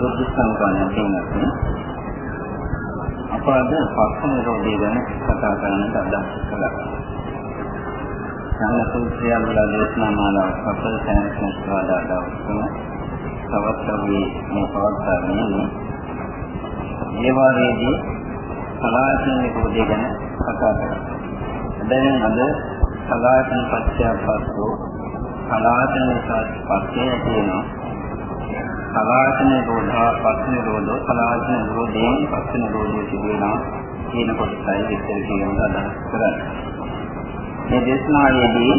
බුද්ධ සංකල්පන තියෙනවා. අපරාධ පස්ස නිරෝධය ගැන කතා කරන්නට අදහස් කළා. සම්සූත්‍රයන් වල දේශනා මාලාවක් අපේ සෑම සංස්කාරාදාව තුන තවත් අපි මේ පවත්වාගෙන මේ වාරයේදී සලායතන නිරෝධය ගැන කතා කරා. දැන් අද සලායතන පත්‍යපස්සෝ සලායතන පස්සේ තියෙනවා. සලායතන රෝධා පස්සේ රෝධෝ සලායතන රෝධයෙන් පස්සේ රෝධය තිබෙනවා කියන කොටසයි විස්තර කියන අදහස් කරන්නේ. මේ දේශනාවේදී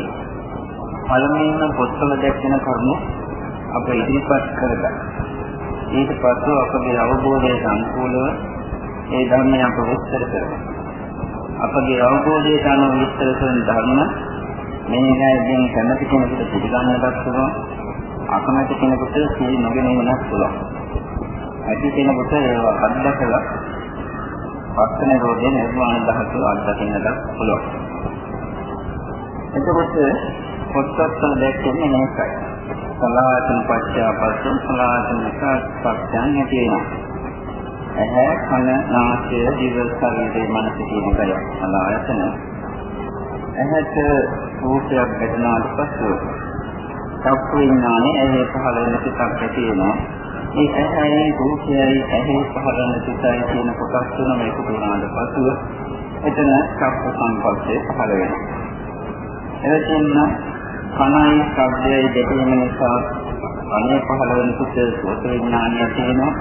පළමුවෙන්ම පොත්වල දැක්වෙන කරුණු අප ඉදිරිපත් කරගන්න. ඊට පස්ව අපගේ අවබෝධයට අනුකූලව ඒ ධර්මය අප විස්තර කරනවා. අපගේ අවබෝධයට අනුව විස්තර කරන ධර්ම මේ ගැන කැමති කෙනෙකුට පිළිගන්නවත් පුළුවන්. අකමැති කෙනෙකුට සිහි නොගෙන ඉන්නත් පුළුවන්. ඇති කෙනෙකුට ඒවා අත්දකලා පස්තන රෝධයේ නිර්වාණ ධාතුව අත්දකින්නට පුළුවන්. එතකොට පොත්පත්වල දැක්වෙන්නේ මේකයි. සලායතන පත්‍යාපස්සෝ සලායතන පත්‍යයන් ඇති වෙනවා. ඇහැ කන නාසය දිව ශරීරය මනස කියන කය සලායතන. ඇහැට රූපයක් දැකනාට පසු චක්කු විඥානේ ඇහි පහළ වෙන සිතක් ඇති වෙනවා. මේ ඇහැයි රූපයයි ඇහි පහළ වෙන සිතයි කියන කොටස් තුනම එකතු වුණාට පසු එතන චක්කු සංපස්සේ පහළ වෙනවා. එතෙන්න කනයි ශබ්දයයි දෙකම නිසා අනේ පහළ වෙන සිත සෝත විඥානය තියෙනවා.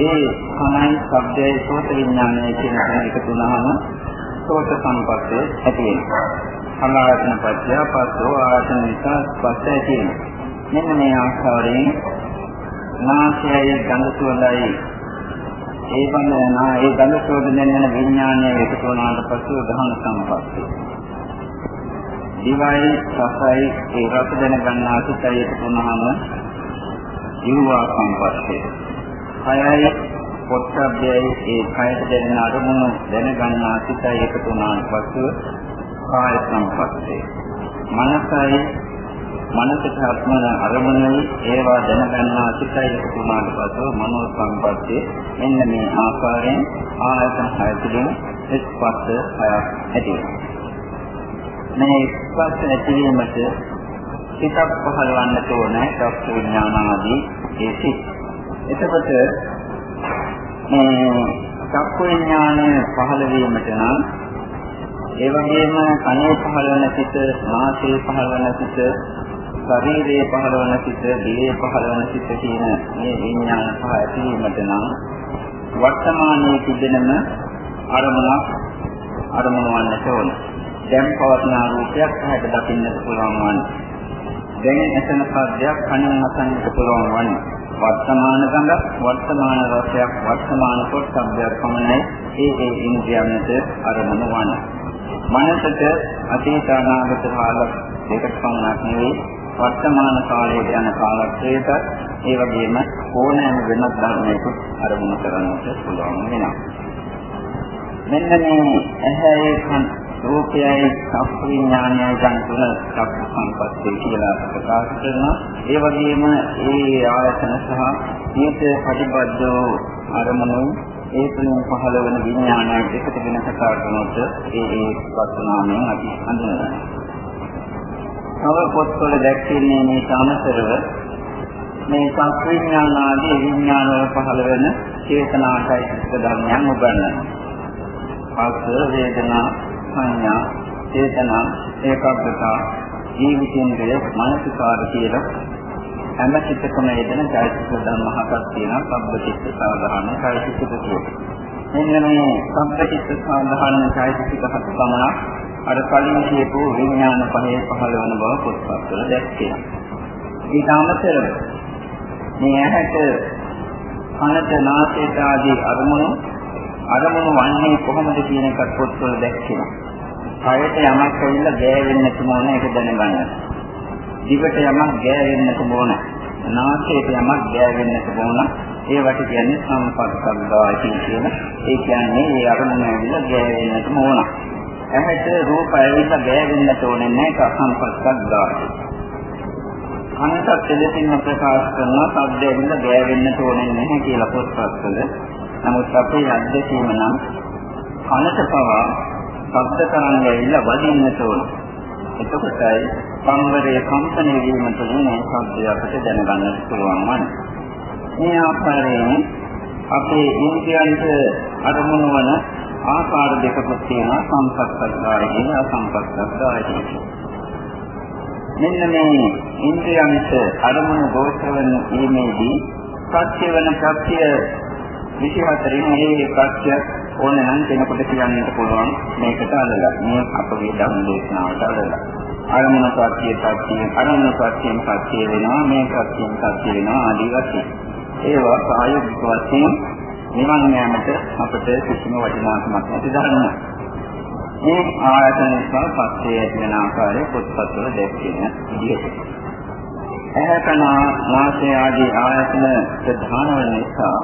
ඒ කනයි ශබ්දයයි සෝත විඥානය කියන එක එකතු වුණාම සෝත සංපස්සේ ඇති වෙනවා. අනායතන පත්‍ය පස්සෝ ආයතන නිසා පස්ස ඇති මෙන්න මේ ආකාරයෙන් නාසයයි ගඳ සුවඳයි ඒ වගේ නා ඒ ගඳ සුවඳ දැනෙන විඥානය එකතු වුණාට පස්සෙ ගහන සම්පස්සේ දිවයි රසයි ඒ රස දැන ගන්නා සිතයි එකතු වුණාම ජීවා සම්පස්සේ කයයි පොට්ටබ්බයයි ඒ කයට දැනෙන අරමුණු දැන ගන්නා සිතයි එකතු වුණාට පස්සෙ කාය සංපස්සේ මනසයි මනසට අත්මන අරමුණයි ඒවා දැනගන්නා සිතයි කුමාරට පසු මනෝ සංපස්සේ මෙන්න මේ ආකාරයෙන් ආයතන හය තුළින් ස්පස්ස හයක් ඇති මේ ස්පස්ස ඇතිවීමට සිතක් පහළවන්නට ඕනේ චක්ක විඥාන ආදී ඒ සිත්. එතකොට මේ චක්ක විඥානය පහළ වීමට නම් ඒ වගේම කනේ පහළ වෙන සිත, නාසයේ පහළ වෙන සිත, ශරීරයේ පහළ වෙන සිත, දිවේ පහළ වෙන සිත කියන මේ විඥාන පහ ඇතිවීමට නම් වර්තමානයේ තිබෙනම අරමුණක් අරමුණ වන්නට ඕන. දැන් පවත්න රූපයක් හැට දකින්නට පුළුවන් වන්නේ. දැන් එතන සාධ්‍යයක් කනින් අසන්නට පුළුවන් වන්නේ. වර්තමාන ගඳ වර්තමාන රසයක් වර්තමාන පොට්ටබ්බයක් පමණයි ඒ ඒ ඉන්ද්‍රියන්ට අරමුණ වන්නේ. මනසට අතීත අනාගත කාල දෙකක් පමණක් නෙවෙයි වර්තමාන කාලයේ යන කාලත්‍රයට ඒ වගේම ඕනෑම වෙනත් ධර්මයක අරමුණු කරන්නට පුළුවන් වෙනවා. මෙන්න මේ ඇහැයි කන් රූපයයි සප්ප විඥානයයි ගන්න තුන සප්ප සංපස්සේ කියලා ප්‍රකාශ කරනවා. ඒ වගේම ඒ ආයතන සහ නියත ප්‍රතිබද්ධ අරමුණු ඒ තුලින් පහළ වෙන විඥානයත් එකට වෙන කතා කරනකොට ඒ ඒ වස්තුනාමයෙන් අපි හඳුනනවා. තව පොත්වල දැක්වෙන්නේ මේ සාමතරව මේ සංස්විඥාන ආදී විඥාන වල පහළ වෙන චේතනාටයි සිත් ධර්මයන් උගන්වනවා. ආස වේදනා සංඥා චේතනා ඒකාග්‍රතා ජීවිතේන්ද්‍රය මානසිකාර කියලා හැම චිත්තකම යෙදෙන චෛතසික ධර්ම හතක් තියෙනවා සබ්බචිත්ත සාධාරණ චෛතසික තුන. මෙන්න මේ සබ්බචිත්ත සාධාරණ චෛතසික හත පමණ අර කලින් කියපු විඥාන පහේ පහළ වන බව පොත්පත්වල දැක්කේ. ඊට අමතරව මේ ඇහැට කනට නාසයට ආදී අරමුණු අරමුණු වන්නේ කොහොමද කියන එකත් පොත්වල දැක්කේ. කයට යමක් ඇවිල්ලා ගෑවෙන්න තුමන එක දැනගන්න. දිවට යමක් ගෑවෙන්නට ඕන. නාසයට යමක් ගෑවෙන්නට ඕන. ඒවට කියන්නේ සම්පස්සද්ධායති කියන. ඒ කියන්නේ ඒ අරමුණ ඇවිල්ලා ගෑවෙන්නට ඕන. ඇහැට රූප ඇවිල්ලා ගෑවෙන්නට ඕනේ නැහැ සම්පස්සද්ධායති. කනටත් දෙලෙසින්ම ප්‍රකාශ කරනවා ශබ්දය ඇවිල්ලා ගෑවෙන්නට ඕනේ නැහැ කියලා පොත්පත්වල. නමුත් අපේ අධ්‍යක්ෂීම නම් කනට පවා ශබ්ද තරංග ඇවිල්ලා වදින්නට ඕන. එතකොටයි සංවරයේ කම්පණය වීම තුළින් මේ ශබ්දය අපිට දැනගන්නට පුළුවන් වන්නේ. මේ ආකාරයෙන් අපේ ඉන්ද්‍රියන්ට අරමුණු වන ආකාර දෙකකුත් තියෙනවා සංපස්සද්ධාය කියන අසංපස්සද්ධාය කියන. මෙන්න මේ ඉන්ද්‍රියන්ට අරමුණු ගෝචර වන ීමේදී සත්‍ය වෙන සත්‍ය 24 මේ සත්‍ය ඕන නම් කෙනෙකුට කියන්නට පුළුවන් මේකට අදලා මේ අපගේ ධර්ම දේශනාවට අදලා අරමුණ සත්‍ය සත්‍ය අරමුණ සත්‍යයෙන් සත්‍ය වෙනවා මේ සත්‍යයෙන් සත්‍ය වෙනවා ආදී වශයෙන් ඒවා ප්‍රායෝගික වශයෙන් නිවන් යාමට අපට කිසිම වටිනාකමක් නැති ධර්ම. මේ ආයතන නිසා පස්සේ ඇති වෙන ආකාරය පොත්පත්වල දැක්වෙන විදිහට. ඇහැකන නාසය ආදී ආයතන ප්‍රධාන වන නිසා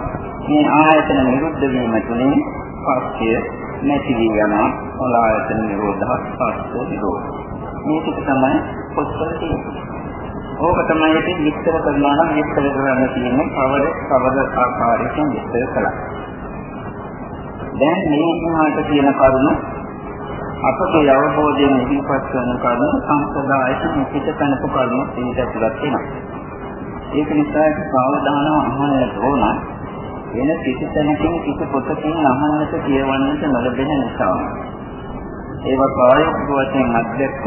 මේ ආයතන නිරුද්ධ වීම තුළින් පස්සේ නැති වී යන ආයතන නිරෝධහ පස්සේ නිරෝධ. මේක තමයි පොත්වල තියෙන්නේ. ඕක තමයි ඉතින් විස්තර කරනවා නම් විස්තර කරන්න තියෙන්නේ කවර කවර ආකාරයකින් විස්තර කළා. දැන් මේ විහාරට කියන කරුණ අපගේ අවබෝධයෙන් ඉදිරිපත් කරන කරුණ සංසදායක පිටකනක කරුණ එකට ඇතුළත් වෙනවා. ඒක නිසා සාවධානව අහන්නට ඕන. වෙන කිසි තැනකින් කිසි පොතකින් අහන්නට කියවන්නට නොලැබෙන නිසා. ඒවා ප්‍රායෝගික වශයෙන් අධ්‍යක්ෂක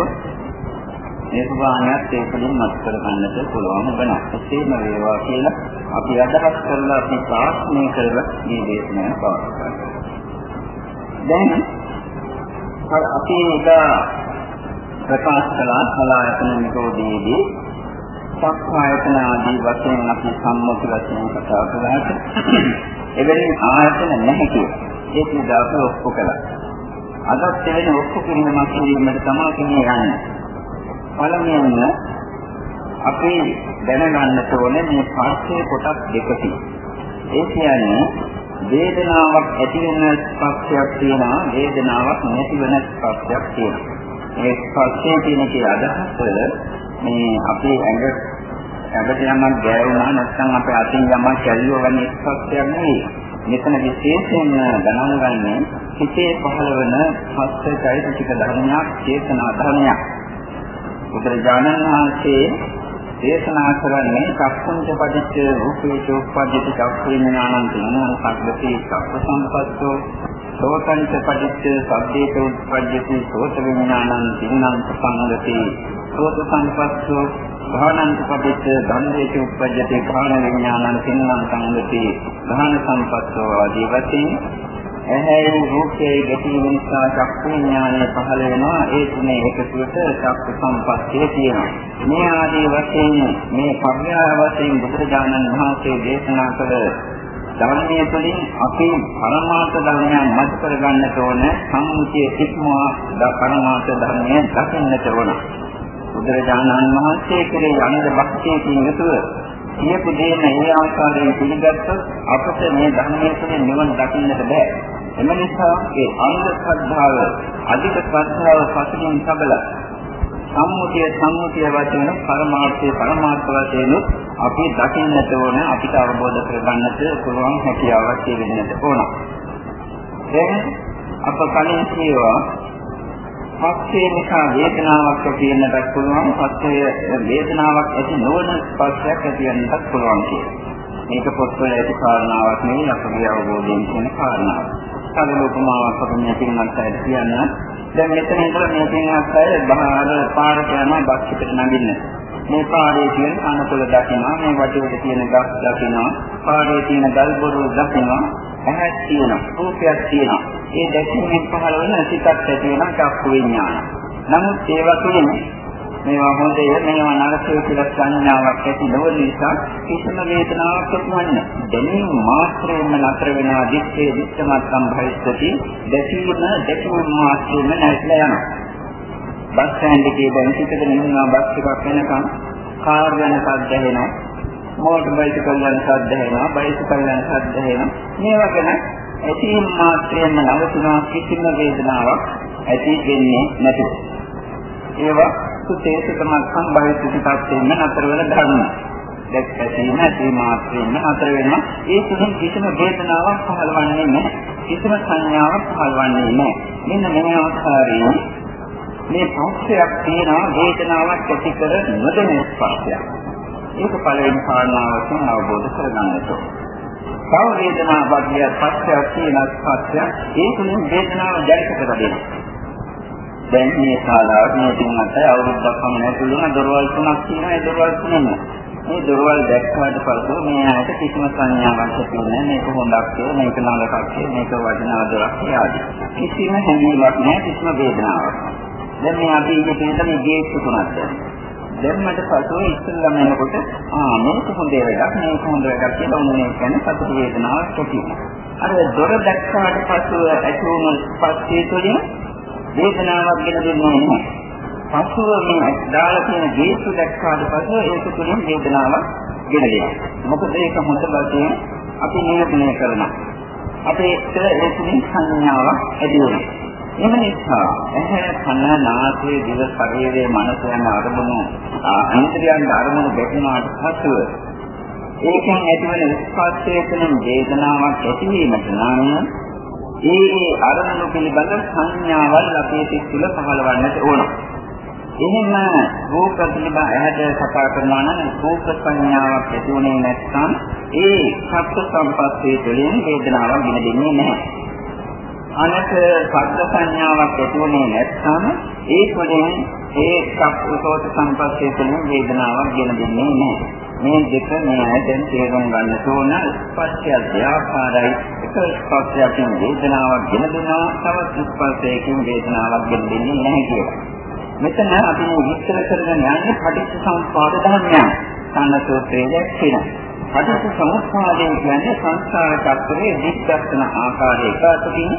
නිර්වාණයත් ඒකලින් මත කර ගන්නට පුළුවන් වෙනවා. එසේම වේවා කියලා අපි අදහස් කරලා අපි ප්‍රාර්ථනා කරලා මේ දේශනාව පවත්වනවා. දැන් අපි එදා ප්‍රකාශ කළා සලායතන නිරෝධයේදී සක්කායතන ආදී වශයෙන් අපි සම්මුති වශයෙන් කතා කළාට එවැනි ආයතන නැහැ කියලා. ඒක දාපු ඔක්කො කළා. අදත් එවැනි ඔක්කො කිරීමක් කිරීමට තමයි යන්නේ. පළමුවෙන්ම අපි දැනගන්නට ඕනේ මේ පස්සේ කොටස් දෙකකින්. ඒ කියන්නේ වේදනාවක් ඇති වෙන ස්පර්ශයක් තියෙනවා වේදනාවක් නැති වෙන ස්පර්ශයක් තියෙනවා. මේ ස්පර්ශයේ තියෙන කී අදහස මේ අපේ ඇඟ ඇඟට යමක් ගෑවුනා නැත්නම් අපේ අතින් යමක් කැල්ලුව වගේ ස්පර්ශයක් නෙවෙයි. මෙතන විශේෂයෙන්ම ගණන් ගන්නේ හිතේ පහළ වෙන පස්සේයි ටික ධර්මයක්, චේතනා ධර්මයක්. බුදුරජාණන් වහන්සේ දේශනා කරන්නේ චක්කුංච පටිච්ච රූපේච උප්පජ්ජති චක්ඛු විඥානං තිනං සබ්බති චක්ඛ සම්පස්සෝ සෝතංච පටිච්ච සබ්බේත උප්පජ්ජති සෝත විඥානං තිනං සංගති සෝත සම්පස්සෝ භානංච පටිච්ච ධම්මේච උප්පජ්ජති භාන විඥානං තිනං සංගති භාන සම්පස්සෝ ආදී වශයෙන් ඇහැයි රූපයේ ගැටීම නිසා චක්කු විඥානය පහළ වෙනවා. ඒ තුනේ එකතුවට චක්කු සම්පස්තිය තියෙනවා. මේ ආදී වශයෙන් මේ පර්යාය වශයෙන් බුදුරජාණන් වහන්සේ දේශනා කළ ධර්මයේ තුළින් අපි පරමාර්ථ ධර්මයන් මත කරගන්නට ඕන සම්මුතිය ඉක්මවා ද පරමාර්ථ ධර්මයන් දකින්නට ඕන. බුදුරජාණන් වහන්සේ කෙරේ අනද භක්තියකින් යුතුව කියපු දේ මේ ආකාරයෙන් පිළිගත්තොත් අපට මේ ධර්මයේ තුලින් නිවන දකින්නට බෑ. එම නිසා ඒ අන්ධ ශ්‍රද්ධාව අධික ශ්‍රද්ධාව පසුකින් සබල සම්මුතිය සම්මුතිය වශයෙන් පරමාර්ථයේ පරමාර්ථ වශයෙන් අපි දකින්නට ඕන අපිට අවබෝධ කරගන්නට පුළුවන් හැකියාවක් තියෙන්නට ඕන. දැන් අප කලින් කියවා පස්සේ නිසා වේදනාවක් ඇති වෙන්නත් පුළුවන් පස්සේ වේදනාවක් ඇති නොවන ස්පර්ශයක් ඇති වෙන්නත් පුළුවන් කියලා. මේක පොත්වල ඇති කාරණාවක් නෙවෙයි අපගේ අවබෝධයෙන් කියන කාරණාවක්. සරල උපමාවක් අපිට මේකෙන් අත්හැර කියන්න. දැන් මෙතන ඉඳලා මේකෙන් අත්හැර බහාර පාරට යනවා බස් එකට නගින්න. මේ පාරේ තියෙන අනකොල දකිනවා මේ වටේට තියෙන ගස් දකිනවා පාරේ තියෙන ගල් බොරු දකිනවා ඇහක් තියෙනවා රූපයක් තියෙනවා ඒ දැකීමෙන් පහළ වෙන සිතක් ඇති වෙනවා චක්කු විඥාන. නමුත් ඒවා තුළින් මේවා හොඳය මේවා නරකය කියලා සංඥාවක් ඇති නොවන නිසා කිසිම වේදනාවක් ඇතිවන්නේ දැනීම මාත්‍රයෙන්ම නතර වෙනවා දිත්තේ දිත්තමත් සම්භවිස්සති දැකීම දැකීම මාත්‍රයෙන්ම නැතිලා යනවා බස් ස්ටෑන්ඩ් එකේ දැන් පිටකගෙන ඉන්නවා බස් එකක් වෙනකන් කාර් යන සද්ද ඇහෙනවා මෝටර් බයිසිකල් යන සද්ද ඇහෙනවා බයිසිකල් යන සද්ද ඇහෙනවා මේවා ගැන ඇසීම් මාත්‍රයෙන්ම නවතිනවා කිසිම වේදනාවක් ඇති වෙන්නේ නැති ඒවා සුතේසතම සම්භාවිත සිතයෙන් නතර වෙන ධර්ම. දැක්කීම ඇති මාත්‍රයෙන් නතර වෙනවා. ඒ තුලින් කිසිම වේදනාවක් පහළවන්නේ නැහැ. කිසිම සංඥාවක් පහළවන්නේ නැහැ. මෙන්න මේ අවස්ථාවේ මේ පෞෂයක් තියෙනවා වේදනාවක් ඇති කර නොදෙන ස්පර්ශයක්. ඒක පළවෙනි කාරණාවෙන් අවබෝධ කරගන්නට ඕනේ. තව වේදනා වර්ගය පස්සයක් තියෙන ස්පර්ශයක් ඒ තුලින් වේදනාව දැරිත කරගෙන දැන් මේ ශාලාව මේ තුනට අවුරුද්දක් පමණ ඇතුළත දොරවල් තුනක් තියෙනවා. ඒ දොරවල් තුනම. මේ දොරවල් දැක්කාට පසු මේ ආයත කිසිම සංඥාවක් ඇති නැහැ. මේක හොඳක් කියලා මේක නරකක් කියලා මේක වටිනා දොරක් ආදී කිසිම හැඟීමක් නැහැ කිසිම වේදනාවක් දැන් මේ අපි ඉන්නේ කියන මේ ගේට් තුනක් දැම්මට පසු ඉස්සෙල්ලාම එනකොට ආ මේක හොඳ වැඩක් මේක හොඳ වැඩක් කියලා ඔන්නේ කියන්නේ සතුට වේදනාවක් ඇති අර දොර දැක්කාට පසු ඇති වුණු ස්පර්ශය තුළින් වේදනාවක් ගෙන දෙන්නේ නැහැ. පසුව මේ දාලා තියෙන ගේසු දැක්කාට පස්සේ ඒක තුළින් වේදනාවක් ගෙන දෙනවා. මොකද ඒක හොඳ බසින් අපි නියෝජනය කරනවා. අපේ ඒ තුළින් සංඥාවක් ඇති වෙනවා. එම නිසා ඇහැ කන නාසය දිව ශරීරයේ මනස යන අරමුණු අන්තර්යයන් අරමුණු දැකීමට පසුව ඒකෙන් ඇතිවන ස්පර්ශයේ තුන වේදනාවක් ඇතිවීමට නම් ඒ ඒ අරමුණු පිළිබඳ සංඥාවල් අපේ සිත් තුළ පහළවන්නට ඕන. එහෙම රූප පිළිබඳ ඇහැට කතා කරනවා නම් රූප සංඥාවක් ඇති වුණේ නැත්නම් ඒ සත්‍ය සම්පස්සේ තුළින් වේදනාවක් ගෙන දෙන්නේ නැහැ. අනක සත්‍ය සංඥාවක් ඇති වුණේ නැත්නම් ඒ තුළින් ඒ සත්‍යසෝත සම්පස්සේ තුළින් වේදනාවක් ගෙන දෙන්නේ නැහැ. මේ දෙක මේ ඇයෙන් තේරුම් ගන්න ඕන ස්පර්ශය ව්‍යාපාරයි එක ස්පර්ශයකින් වේදනාවක් ගෙන දෙනවා තවත් ස්පර්ශයකින් වේදනාවක් ගෙන දෙන්නේ නැහැ කියලා. මෙතන අපි විස්තර කරගෙන යන්නේ පටිච්ච සමුප්පාද ධර්මයන්. සම්නසෝත්‍රයේ දැක්වෙන. පටිච්ච සමුප්පාදයෙන් කියන්නේ සංස්කාර චක්‍රයේ දික්කස්න ආකාරයක අතකින්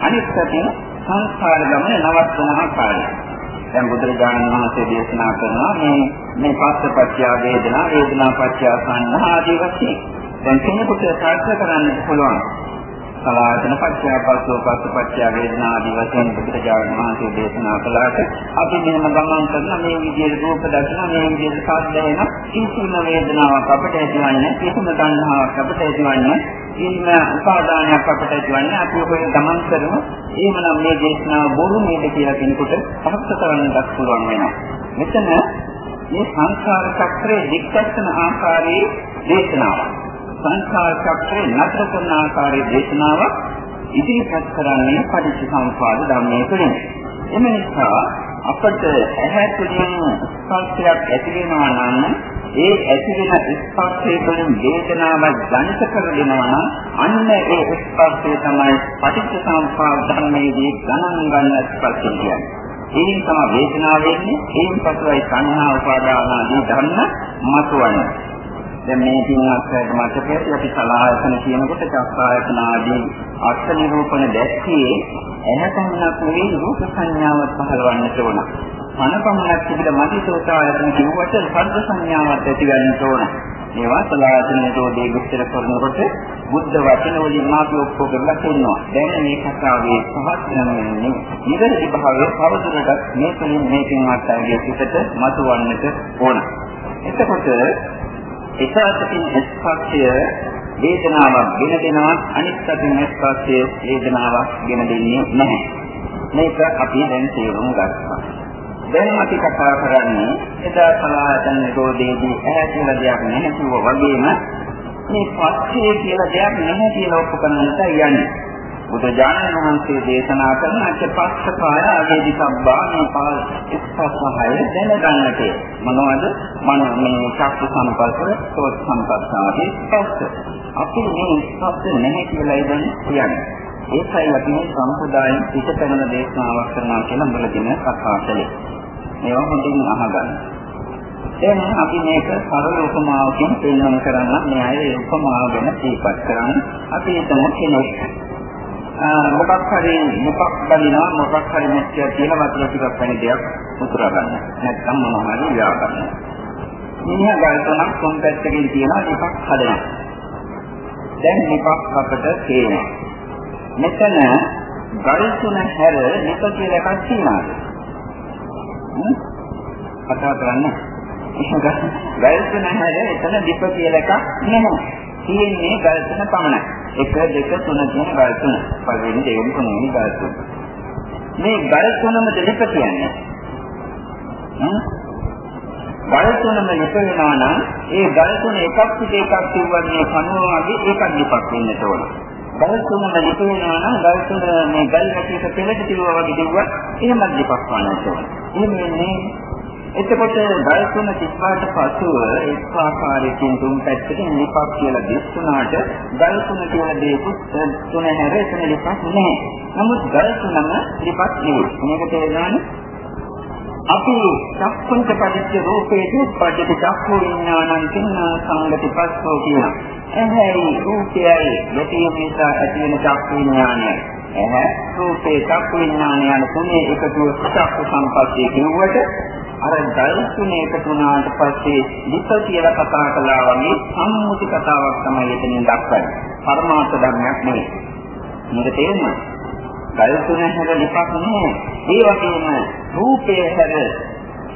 අනිත් පැත්තෙන් සංස්කාර ගමන නවත්වන ආකාරය. දැන් බුදුරජාණන් වහන්සේ දේශනා කරනවා මේ මේ පස්සපච්චය වේදනා වේදනා පච්චය සංහා ආදී වශයෙන් දැන් කෙනෙකුට සාර්ථක කරන්න පුළුවන් සලායතන පච්චය පස්සෝ පස්සපච්චය වේදනා ආදී වශයෙන් බුදුරජාණන් වහන්සේ දේශනා කළාට අපි මෙහෙම ගමන් කරන මේ විදිහට රූප දර්ශන මේ විදිහට සාධ්‍යයන කිසිම වේදනාවක් අපට ඇතිවන්නේ කිසිම සංහාවක් අපට ඇතිවන්නේ කිසිම උපාදානයක් අපට ඇතිවන්නේ අපි ඔබ ගමන් කරමු. එහෙමනම් මේ දේශනාව බොරු නේද කියලා කෙනෙකුට පහත් කරන්නත් පුළුවන් වෙනවා. මෙතන මේ සංසාර චක්‍රයේ දික්කස්සන ආකාරයේ දේශනාවක්. සංස්කාර චක්‍රේ නතර කරන ආකාරයේ දේශනාවක් ඉදිරිපත් කරන්නේ පටිච්චසමුපාද ධර්මයේ තුලින්. එම නිසා අපට ඇහැ තුළින් ස්පර්ශයක් ඇති වෙනවා නම් ඒ ඇති වෙන ස්පර්ශය තුළින් වේදනාවක් දැනිට කර දෙනවා නම් අන්න ඒ ස්පර්ශය තමයි පටිච්චසමුපාද ධර්මයේදී ගණන් ගන්න ස්පර්ශය කියන්නේ. ඒකින් තමයි වේදනාව වෙන්නේ ඒන් පසුයි සංහා උපාදාන ආදී ධර්ම මතුවන්නේ. දැන් මේ පින්වත් මතකයේ අපි සලආයතන කියනකොට චක්කායතන ආදී අර්ථ නිරූපණ දැක්කේ එනකන්නක් නෙවෙයි රූප සංඥාවක් පහළවන්නට ඕන. මනපමණක් තිබිලා මතිසෝතායතන කිව්වට සද්ද සංඥාවක් ඇති වෙන්න ඕන. මේවා සලආයතන නිරෝධයේ විස්තර කරනකොට බුද්ධ වචන වලින් මාපි ඔක්කොම කරලා කියනවා. දැන් මේ කතාවේ පහත් වෙනන්නේ නිවැරදි භාවය පවතුරට මේ තුලින් මේකෙන් මාත්‍යයේ පිටට මතුවන්නට ඕන. එතකොට එකwidehatකින් ස්පර්ශය වේදනාවක් ගෙන දෙනවා අනිත් පැත්තෙන් ස්පර්ශය වේදනාවක් ගෙන දෙන්නේ නැහැ. මේක අපි දැන් තේරුම් ගන්නවා. දැන් අපි කතා කරන්නේ එදා සලායතන නිරෝධයේදී ඇහැ කියලා දෙයක් නැහැ කිව්වා වගේම මේ පස්සේ කියලා දෙයක් නැහැ කියලා ඔප්පු කරන්නට යන්නේ. බුදුජානක මහන්සිය දේශනා කරන අච්චපස්සකාය ආවේදි සබ්බා මේ පාල් ස්පස්සහය දැනගන්නට. මොනවද? මන මේ චක්ක සම්පස්ස සෝත් සම්පස්ස ආදී ස්පස්ස අපි මේ ස්පස්ස නැහැ කියලා ඉතින් කියන්නේ. ඒකයි අපි මේ සම්ප්‍රදායෙන් පිටතන දේශනාවක් කරනවා කියලා මුලදීම කතා කළේ. මේවා හොඳින් අහගන්න. දැන් අපි මේක සරල උපමාවකින් පෙන්වන්න කරන්න මේ අය උපමාව ගැන සිහිපත් කරන්න. අපි හිතමු කෙනෙක් මොකක් හරි මොකක් බලිනවා මොකක් හරි මුත්‍ය කියලා වතුර ටිකක් වැනි දෙයක් උතුරා ගන්න. නැත්නම් මොනවා හරි ලියා ගන්න. මිනිහා ගල් තුනක් කොන් පැත්තකින් තියනවා ටිකක් හදනවා. දැන් ටිකක් අපට තේරෙනවා. මෙතන ගල් තුන හැර නික කියලා එකක් තියෙනවා. කතා කරන්නේ. ගල් තුන හැර එතන දීප කියලා එකක් නැහැ. තියෙන්නේ ගල් තුන පමණයි. 1 2 3 කියන ගල් තුන. පළවෙනි දෙවෙනි තුන්වෙනි ගල් තුන. මේ ගල් තුනම දෙක කියන්නේ. ගල් තුනම එක වෙනවා නම් ඒ ගල් තුන එකක් පිට එකක් තියවන්නේ කනුව වගේ ඒකක් දෙපක් වෙන්න ඕන. ගල් තුනම එක වෙනවා නම් ගල් තුන මේ ගල් ගැටියක පෙළට තියවා වගේ දෙවුවත් එහෙමත් දෙපක් වන්න ඕන. එහෙම වෙන්නේ එතකොට ගල් තුන තිබ්බාට පසුව එක් ආකාරයකින් තුන් පැත්තට නිපක් කියලා දිස්සුනාට ගල් තුන කියලා දෙයක්ත් තුන හැර එතන නිපක් නැහැ. නමුත් ගල් තුනම නිපක් නෙවෙයි. මේක තේරෙනවනේ අපි චක්කුන්ට පදිච්ච රූපේදී පදිච්ච චක්කු විඥානං කින්න සංගති පස්සෝ කියන. එහේයි රූපයයි යටි නිසා ඇති වෙන චක්කු විඥානය. එහේ රූපේ චක්කු විඥානය යන තුනේ එකතු චක්කු සම්පස්සේ කියුවට අර ගල් තුනේ එකතු වුණාට පස්සේ විස කියලා කතා කළා වගේ සම්මුති කතාවක් තමයි එතනින් දක්වන්නේ. පරමාර්ථ ධර්මයක් නෙවෙයි. මේක තේරෙනවද? ගල් තුන හැර ලිපක් නෑ. ඒ වගේම රූපය හැර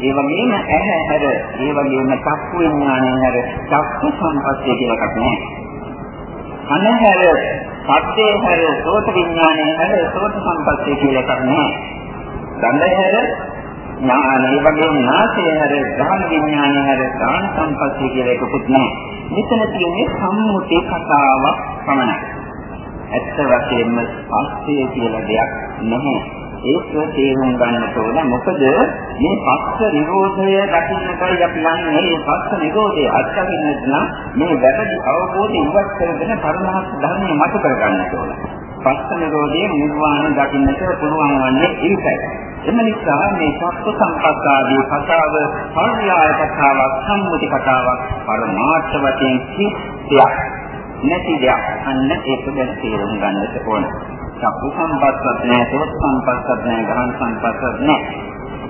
ඒ වගේම ඇහැ හැර ඒ වගේම චක්කු විඥානය හැර චක්කු සම්පස්සේ කියලා එකක් නෑ. කන හැර සද්දේ හැර සෝත විඥානය හැර සෝත සම්පස්සේ කියලා එකක් නෑ. ගන්ධය හැර ඥාන ඒ වගේම නාසය හැර ගාන විඥානය හැර ගාන සම්පස්සේ කියලා එකකුත් නෑ. මෙතන තියෙන්නේ සම්මුති කතාවක් පමණයි. ඇත්ත වශයෙන්ම පස්සේ කියලා දෙයක් නැහැ. ඒක තේරුම් ගන්නට ඕන මොකද මේ පස්ස නිරෝධය දකින්නටයි අපි යන්නේ මේ පස්ස නිරෝධය අත්දකින්නට නම් මේ වැරදි අවබෝධය ඉවත් කරගෙන පරමාර්ථ ධර්මය මත කර ගන්නට ඕන. පස්ස නිරෝධයේ නිර්වාණ දකින්නට පුළුවන් වන්නේ ඒකයි. එම නිසා මේ සත්‍ය සංපස්සාදී කතාව පරියාය කතාවක් සම්මුති කතාවක් පරමාර්ථ වශයෙන් කිසියක් නැති දෙයක්. අන්න ඒක දැන් තේරුම් ගන්නට ඕන. චක්කු සම්පස්සත් නැහැ, සෝත් සම්පස්සත් නැහැ, ගහන සම්පස්සත් නැහැ.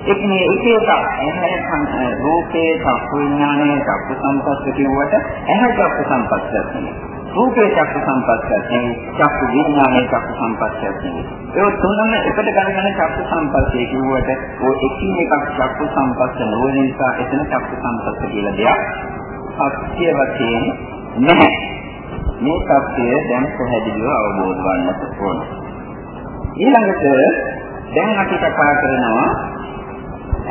ඒකනේ එක එක ඇහැ රූපේ චක්කු විඥානයේ චක්කු සම්පස්ස කියුවට ඇහැ චක්කු සම්පස්සත් නෙමෙයි. රූපේ චක්කු සම්පස්සත් නෙමෙයි, චක්කු විඥානයේ චක්කු සම්පස්සත් නෙමෙයි. ඒ තුනම එකට ගණන චක්කු සම්පස්සේ කියුවට ඔය එකින් එකක් චක්කු සම්පස්ස නොවන නිසා එතන චක්කු සම්පස්ස කියලා දෙයක් සත්‍ය වශයෙන් නැහැ. මේ தත්ත්වය දැන් පැහැදිලිව අවබෝධ වන්නට ඕන. ඊළඟට දැන් අපි කතා කරනවා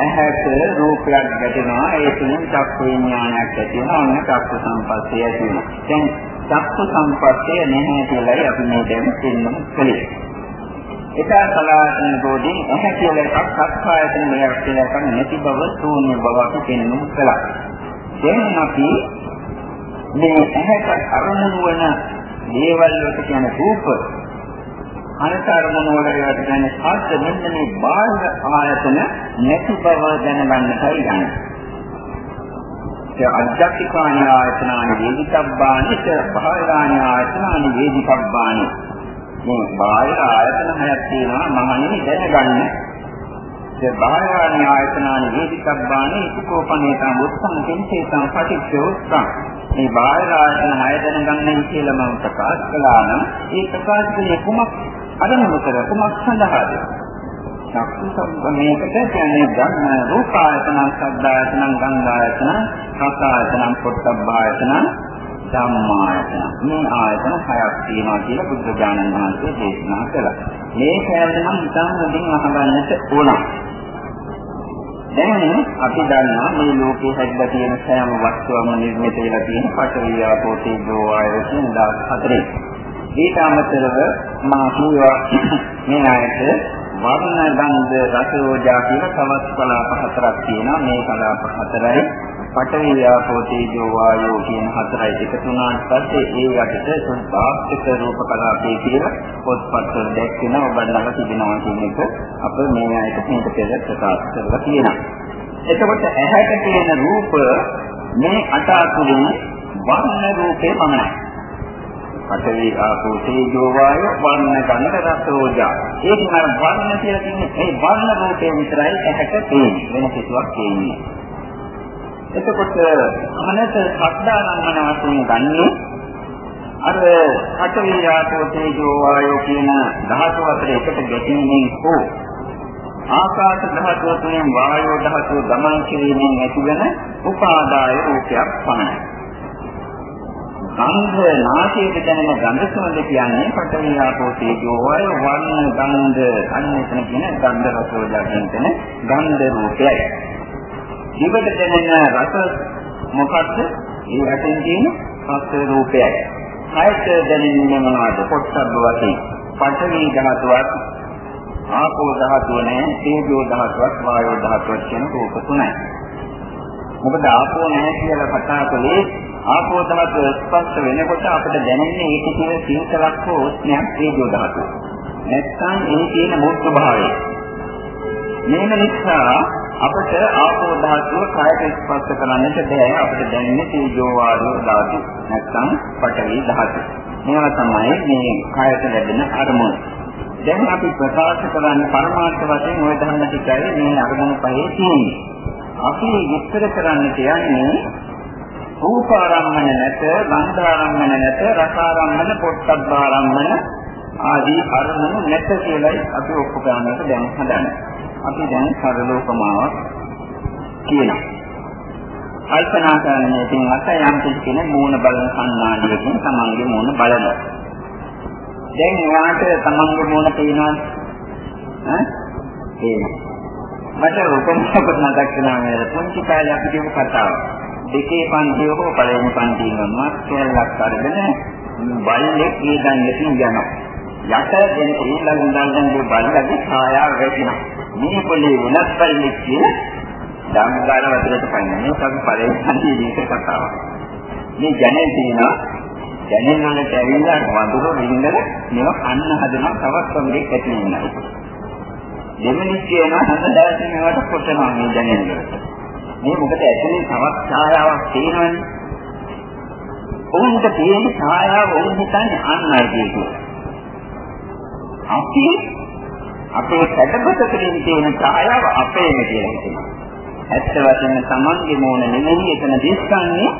ඇහැට රූපයක් ගැටෙනවා ඒ තුලින් චක්කු විඥානයක් ඇති වෙනවා අන්න චක්කු සංපස්සේ ඇති වෙනවා. දැන් චක්කු සංපස්සේ නැහැ කියලායි අපි මේ දැන් කියන්න කලේ. ඒක සලායතන ගෝදී ඇහැ කියලා එකක් සක්කායතන මෙයක් කියලා එකක් නැති බව ශූන්‍ය බව අපි පෙන්වමු කළා. දැන් අපි මේ ඇහැට අරමුණු වන දේවල් වලට කියන රූප අනිත් අරමුණු වලට කියන ශබ්ද මෙන්න මේ බාහිර ආයතන නැති බව දැනගන්නටයි යන්නේ. ඒ අධ්‍යාත්මිකාණ ආයතනානි වේදිකබ්බානි බාහිරාණ ආයතනානි වේදිකබ්බානි මේ බාහිර ආයතන හයක් තියෙනවා මහණෙනි දැනගන්න. ඒ බාහිරාණ ආයතනානි වේදිකබ්බානි ඉතිකෝපනේතං උත්සං කෙන්චේතං පටිච්චෝත්සං මේ බාහිර ආයතන හය දැනගන්නයි කියලා මම ප්‍රකාශ කළා නම් ඒ ප්‍රකාශ කළේ කුමක් අදනම කර කුමක් සඳහාද? චක්කු සම්බමේකට කියන්නේ ගන්න රූප ආයතන, ශබ්ද ආයතන, ගන්ධ ආයතන, රස ආයතන, පොට්ටබ්බ ආයතන, ධම්මායතන. මේ ආයතන හයක් තියෙනවා කියලා බුද්ධ ඥානන් වහන්සේ දේශනා කළා. මේ කැලේ නම් ඉතාම හොඳින් අහගන්නට ඕන. දැන් අපි දන්නවා මේ ලෝකයේ හැදලා තියෙන සෑම වස්තුවක්ම නිර්මිත වෙලා තියෙන පඨවි ආපෝ තේජෝ වායෝ කියන 14. ඊට අමතරව මා කියවා මේ ආයත වර්ණ ගන්ධ රස ඕජා කියන තවත් කලාප හතරක් තියෙනවා මේ කලාප හතරයි පඨවි ආපෝ තේජෝ වායෝ කියන හතරයි එකතු වුණාට පස්සේ ඒ යටට සුභාස්තික රූප කලාපේ කියලා පොත්පත්වල දැක්වෙන ඔබන්නලා තිබෙනවා කියන එක අප මේ ආයත මේක පෙර ප්‍රකාශ කරලා තියෙනවා. එතකොට ඇහැට තියෙන රූප මේ අට අතුරින් වර්ණ රූපේ පමණයි. පඨවි ආපෝ තේජෝ වායෝ වර්ණ ගන්ධ රස ඕජා. ඒක නර වර්ණ කියලා කියන්නේ ඒ වර්ණ රූපේ විතරයි ඇහැට තියෙන්නේ. වෙන කිසිවක් තියෙන්නේ නැහැ. එතකොට කනට ශබ්දානම්මන වශයෙන් ගන්නේ අර පඨවි ආපෝ තේජෝ වායෝ කියන ධාතු අතර එකට ගැටීමෙන් හෝ ආකාශ ධාතුව තුළින් වායෝ ධාතුව ගමන් කිරීමෙන් ඇතිවන උපාදාය රූපයක් පමණයි. ගන්ධ නාසයට දැනෙන ගන්ධ සුවඳ කියන්නේ පඨවි ආපෝ තේජෝ වායෝ වර්ණ ගන්ධ අන්නතන කියන ගන්ධ රස වලින් තන ගන්ධ රූපයයි. ජීවිත දැනෙන රස මොකක්ද? ඒ රටෙන් තියෙන රස රූපයයි. කායත දැනෙන්නේ මොනවද? පොට්ටබ්බ වශයෙන්. පඨවි ධාතුවත් ආපෝ ධාතුව නැහැ, තේජෝ ධාතුවත් වායෝ ධාතුවත් කියන රූප තුනයි. මොකද ආපෝ නැහැ කියලා කතා කළේ ආපෝ ධාතුව ස්පර්ශ වෙනකොට අපිට දැනෙන්නේ ඒක කියන සීතලක් හෝ උෂ්ණයක් තේජෝ ධාතුව. නැත්නම් ඒ කියන මුක්ත භාවය. මේන නිසා අපට ආපෝ ධාතුව කායට ස්පර්ශ කරන්නට බෑ අපිට දැනෙන්නේ තේජෝ වායෝ ධාතු නැත්නම් පඨවි ධාතු. මේවා තමයි මේ කායට ලැබෙන අරමුණ. දැන් අපි ප්‍රකාශ කරන්නේ පරමාර්ථ වශයෙන් ওই ධර්ම ටිකයි මේ අරමුණ පහේ තියෙන්නේ. අපි විස්තර කරන්න කියන්නේ රූපාරම්මන නැත, ගන්ධාරම්මන නැත, රසාරම්මන, පොට්ටබ්බාරම්මන ආදී අරමුණු නැත කියලායි අපි ඔප්පු කරන්නට දැන් හදන්නේ. අපි දැන් සරලෝපමාවක් කියනවා. කල්පනා කරන්නේ ඉතින් අත යම් කෙනෙක් මූණ බලන කණ්ණාඩියකින් තමන්ගේ මූණ බලනවා. දැන් එයාට තමන්ගේ මොන පේනවද? ඈ? ඒක. මට උපමාවක් මතක් වෙනවා මේ පුංචි කාලේ අපි කියපු කතාව. දෙකේ පන්තිය හෝ පළවෙනි පන්තිය ගමත් කෙල්ලක් අරගෙන බල්ලෙක් ඊදන්නකින් යනවා. යට දෙන ඊළඟ ඉඳන්ගේ බල්ලගේ ඡායාව වැටෙනවා. මේ පොලේ වෙනස් බල්ලෙක් කියන ධම්මදාන වතුරට පන්නේ මේ සම පළවෙනි පන්තියේ කතාවක්. මේ ජනෙල් තියෙනවා දැනෙන වලට ඇවිල්ලා වඳුර විඳල මේව කන්න හදන තවත් වගේ ඇති වෙනවා. දෙමිනිස් කියනවා හැමදාම මේවට කොටනවා මේ දැනෙන වලට. මේ මොකද ඇතුලේ තවත් ඡායාවක් තියෙනවනේ. උන්ට තියෙන ඡායාව උන් හිතන්නේ අන්නයි කියලා. අපි අපේ සැඩපත තුළින් තියෙන ඡායාව අපේම කියලා හිතනවා. ඇත්ත වශයෙන්ම Tamange මෝන නෙමෙයි එතන දිස්සන්නේ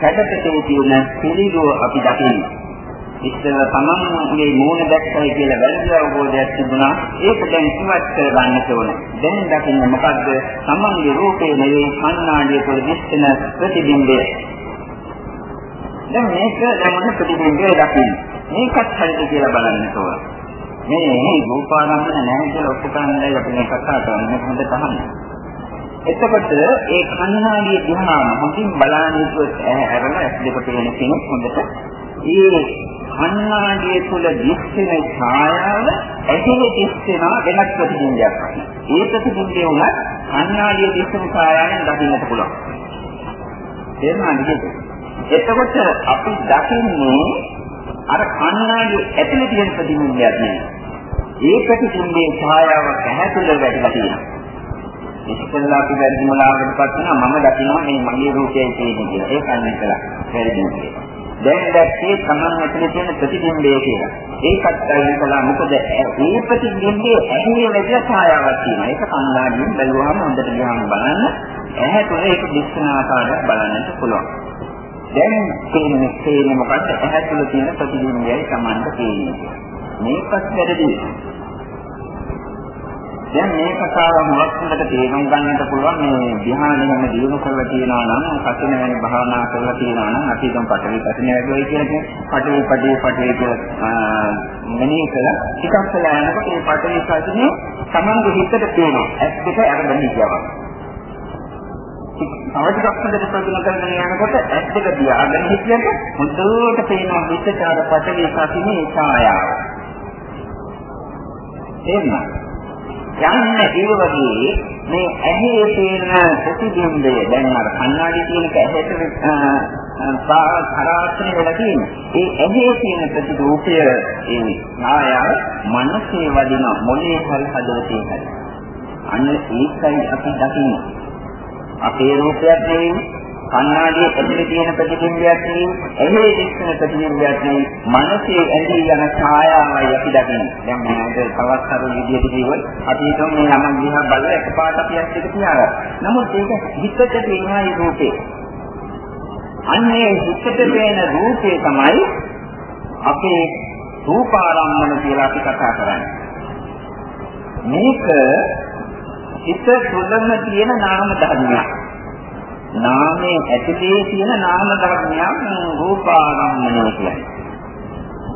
කඩපතේ තියෙන පිළිගුව අපි දකින්නේ. ඉස්සෙල්ල තමන්ගේ මූණ දැක්කයි කියලා වැරදි අවබෝධයක් තිබුණා. ඒක දැන් ඉවත් කරගන්න ඕන. දැන් දකින්න මොකද්ද? තමන්ගේ රූපේ නෙවෙයි කණ්ණාඩිය තුළ දිස්සන ප්‍රතිබිම්බය. දැන් මේක දැන් ප්‍රතිබිම්බය දකින්න. මේකත් හරිද කියලා බලන්න ඕන. මේ රූපාරම්මන නැහැ කියලා ඔප්පු කරන්නයි අපි මේ කතා කරන්නේ හොඳට අහන්න. එතකොට ඒ කන්නාඩිය දිහා හොඳින් බලන්න හිතුවොත් ඇරලා ඇස් දෙකට වෙන කෙනෙක් හොඳට ඒ කන්නාඩිය තුල දිස්සෙන ඡායාව ඇහිලි දිස්සෙන වෙනස් ප්‍රතිබිම්බයක් වගේ. ඒ ප්‍රතිබිම්බය උනත් කන්නාඩිය දිස්සෙන ඡායාවෙන් දකින්නට පුළුවන්. තේරුණාද එතකොට අපි දකින්නේ අර කන්නාඩිය ඇතුලේ තියෙන ප්‍රතිබිම්බයක් නෙවෙයි. ඒ ප්‍රතිබිම්බයේ ඡායාව පැහැදිලිව වැටලා තියෙනවා. ඉස්සෙල්ලා අපි වැරදි මුලාවකටපත් වෙනවා මම දකිනවා මේ මගේ රූපයයි තියෙන්නේ කියලා. ඒක අන්නේ කළා. වැරදි කියලා. දැන් දැක්කේ තමන් ඇතුලේ තියෙන ප්‍රතිබිම්බය කියලා. ඒකත් අයිකලා මොකද මේ ප්‍රතිබිම්බයේ ඇහිේ වැදලා ඡායාවක් තියෙනවා. ඒක කණ්ණාඩියෙන් බැලුවාම හොඳට ගියාම බලන්න ඇහැ තුළ ඒක දිස්සන ආකාරයක් බලන්නත් පුළුවන්. දැන් තේන්නේ තේන්නේ මොකද්ද? ඇහැ තුළ තියෙන ප්‍රතිබිම්බයයි තමන්ට තේරෙන්නේ. මේකත් වැරදි. දැන් මේ කතාව මුලක්කට තේරුම් ගන්නට පුළුවන් මේ ධ්‍යානෙම දිනු කරලා තියෙනවා නම් කසින වෙන භාවනා කරලා තියෙනවා නම් අපි දැන් පටවි කසින වැඩි කියලා කියන්නේ පටවි පටවි පටවි කියලා මෙනෙහි කළා. ටිකක් කළා යනකොට මේ පටවි කසිනේ Tamange හිතට පේනවා. ඇස් දෙක අරගෙන ඉන්නවා අවශ්‍යකම් දෙක ප්‍රගුණ කරගෙන යනකොට ඇස් දෙක දිහාගෙන හිටියට හොඳට පේනවා හිතට අර පටවි කසිනේ ඡායාව. එහෙනම් යන්න ඒ වගේ මේ ඇහි තියෙන ප්‍රතිබිම්බය දැන් අර කණ්ණාඩි තියෙනක ඇහැට පරාස්ත්‍රය වෙලා තියෙනවා. ඒ ඇහි තියෙන ප්‍රතිරූපය ඒ ඡායාව මනසේ වදින මොලේ හරි හදවතේ හරි. අන්න ඒකයි අපි දකින්නේ. අපේ රූපයක් නෙවෙයි කණ්ණාඩියේ ඇතුලේ තියෙන ප්‍රතිබිම්බයක් නෙවෙයි, එහි දිස්සන ප්‍රතිබිම්බයක් නෙවෙයි, මනසේ ඇඳී යන ඡායාවයි අපි දකින්නේ. දැන් මම තවත් අර විදිහට කිව්වොත් අපි හිතමු මේ යමක් දිහා බලලා එකපාරට අපි ඇස් දෙක තියාගන්න. නමුත් ඒක හිතට තියෙනයි රූපේ. අන්නේ හිතට පේන රූපේ තමයි අපේ රූපාරම්මන කියලා අපි කතා කරන්නේ. මේක හිත තුළම තියෙන නාම ධර්මයක්. නාමයේ ඇතුලේ තියෙන නාම ධර්මයක් රූපාරම්මණය කියන්නේ.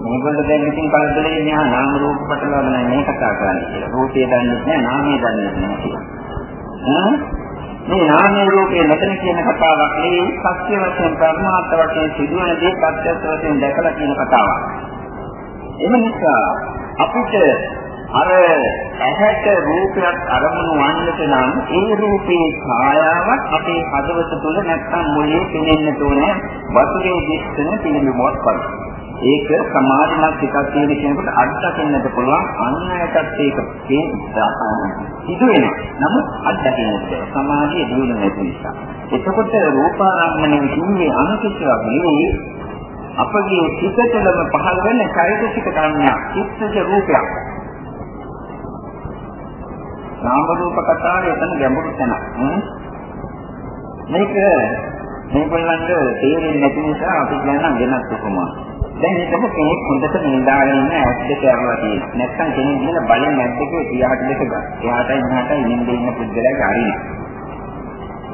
මේගොල්ලෝ දැන් ඉතින් කල්පලේ මෙහා නාම රූප පටලවගෙන මේ කතා කරන්නේ කියලා. රූපය දන්නේ නැහැ, නාමය දන්නේ නැහැ කියලා. මේ නාමයේ රූපේ මෙතන කියන කතාවක් නෙවෙයි සත්‍ය වශයෙන් පරමාර්ථ වශයෙන් සිදුවන දේ ප්‍රත්‍යක්ෂ වශයෙන් දැකලා කියන කතාවක්. එම නිසා අපිට අර ඇහැට රූපයක් අරමුණු වන්නට නම් ඒ රූපේ ඡායාවක් අපේ හදවත තුළ නැත්තම් මොලේ පෙනෙන්න ඕනේ වතුරේ දිස්සන පිළිඹුවක් වගේ. ඒක සමාධිමත් එකක් තියෙන කෙනෙකුට අත්දකින්නට පුළුවන් අන්නයටත් ඒක සිදු වෙනවා. නමුත් අත්දකින්නට සමාධිය දිනු නැති නිසා. එතකොට රූපාරම්මණය කියන්නේ අනුකිතවක් නෙවෙයි අපගේ සිත තුළම පහළ වෙන චෛතසික ධර්මයක්, චිත්තජ රූපයක්. නාම රූප කතාවේ එතන ගැඹුරු තැනක්. මේක මේගොල්ලන්ට තේරෙන්නේ නැති නිසා අපි කියනවා වෙනස් උපමාවක්. දැන් හිතමු කෙනෙක් හොඳට නිදාගෙන ඉන්න ඇස් දෙක අරලා තියෙනවා. නැත්නම් කෙනෙක් දින බලෙන් ඇස් දෙක තියාට දෙක ගන්න. එයාටයි මෙහාටයි නිින්ද ඉන්න පුද්ගලයාගේ අරින.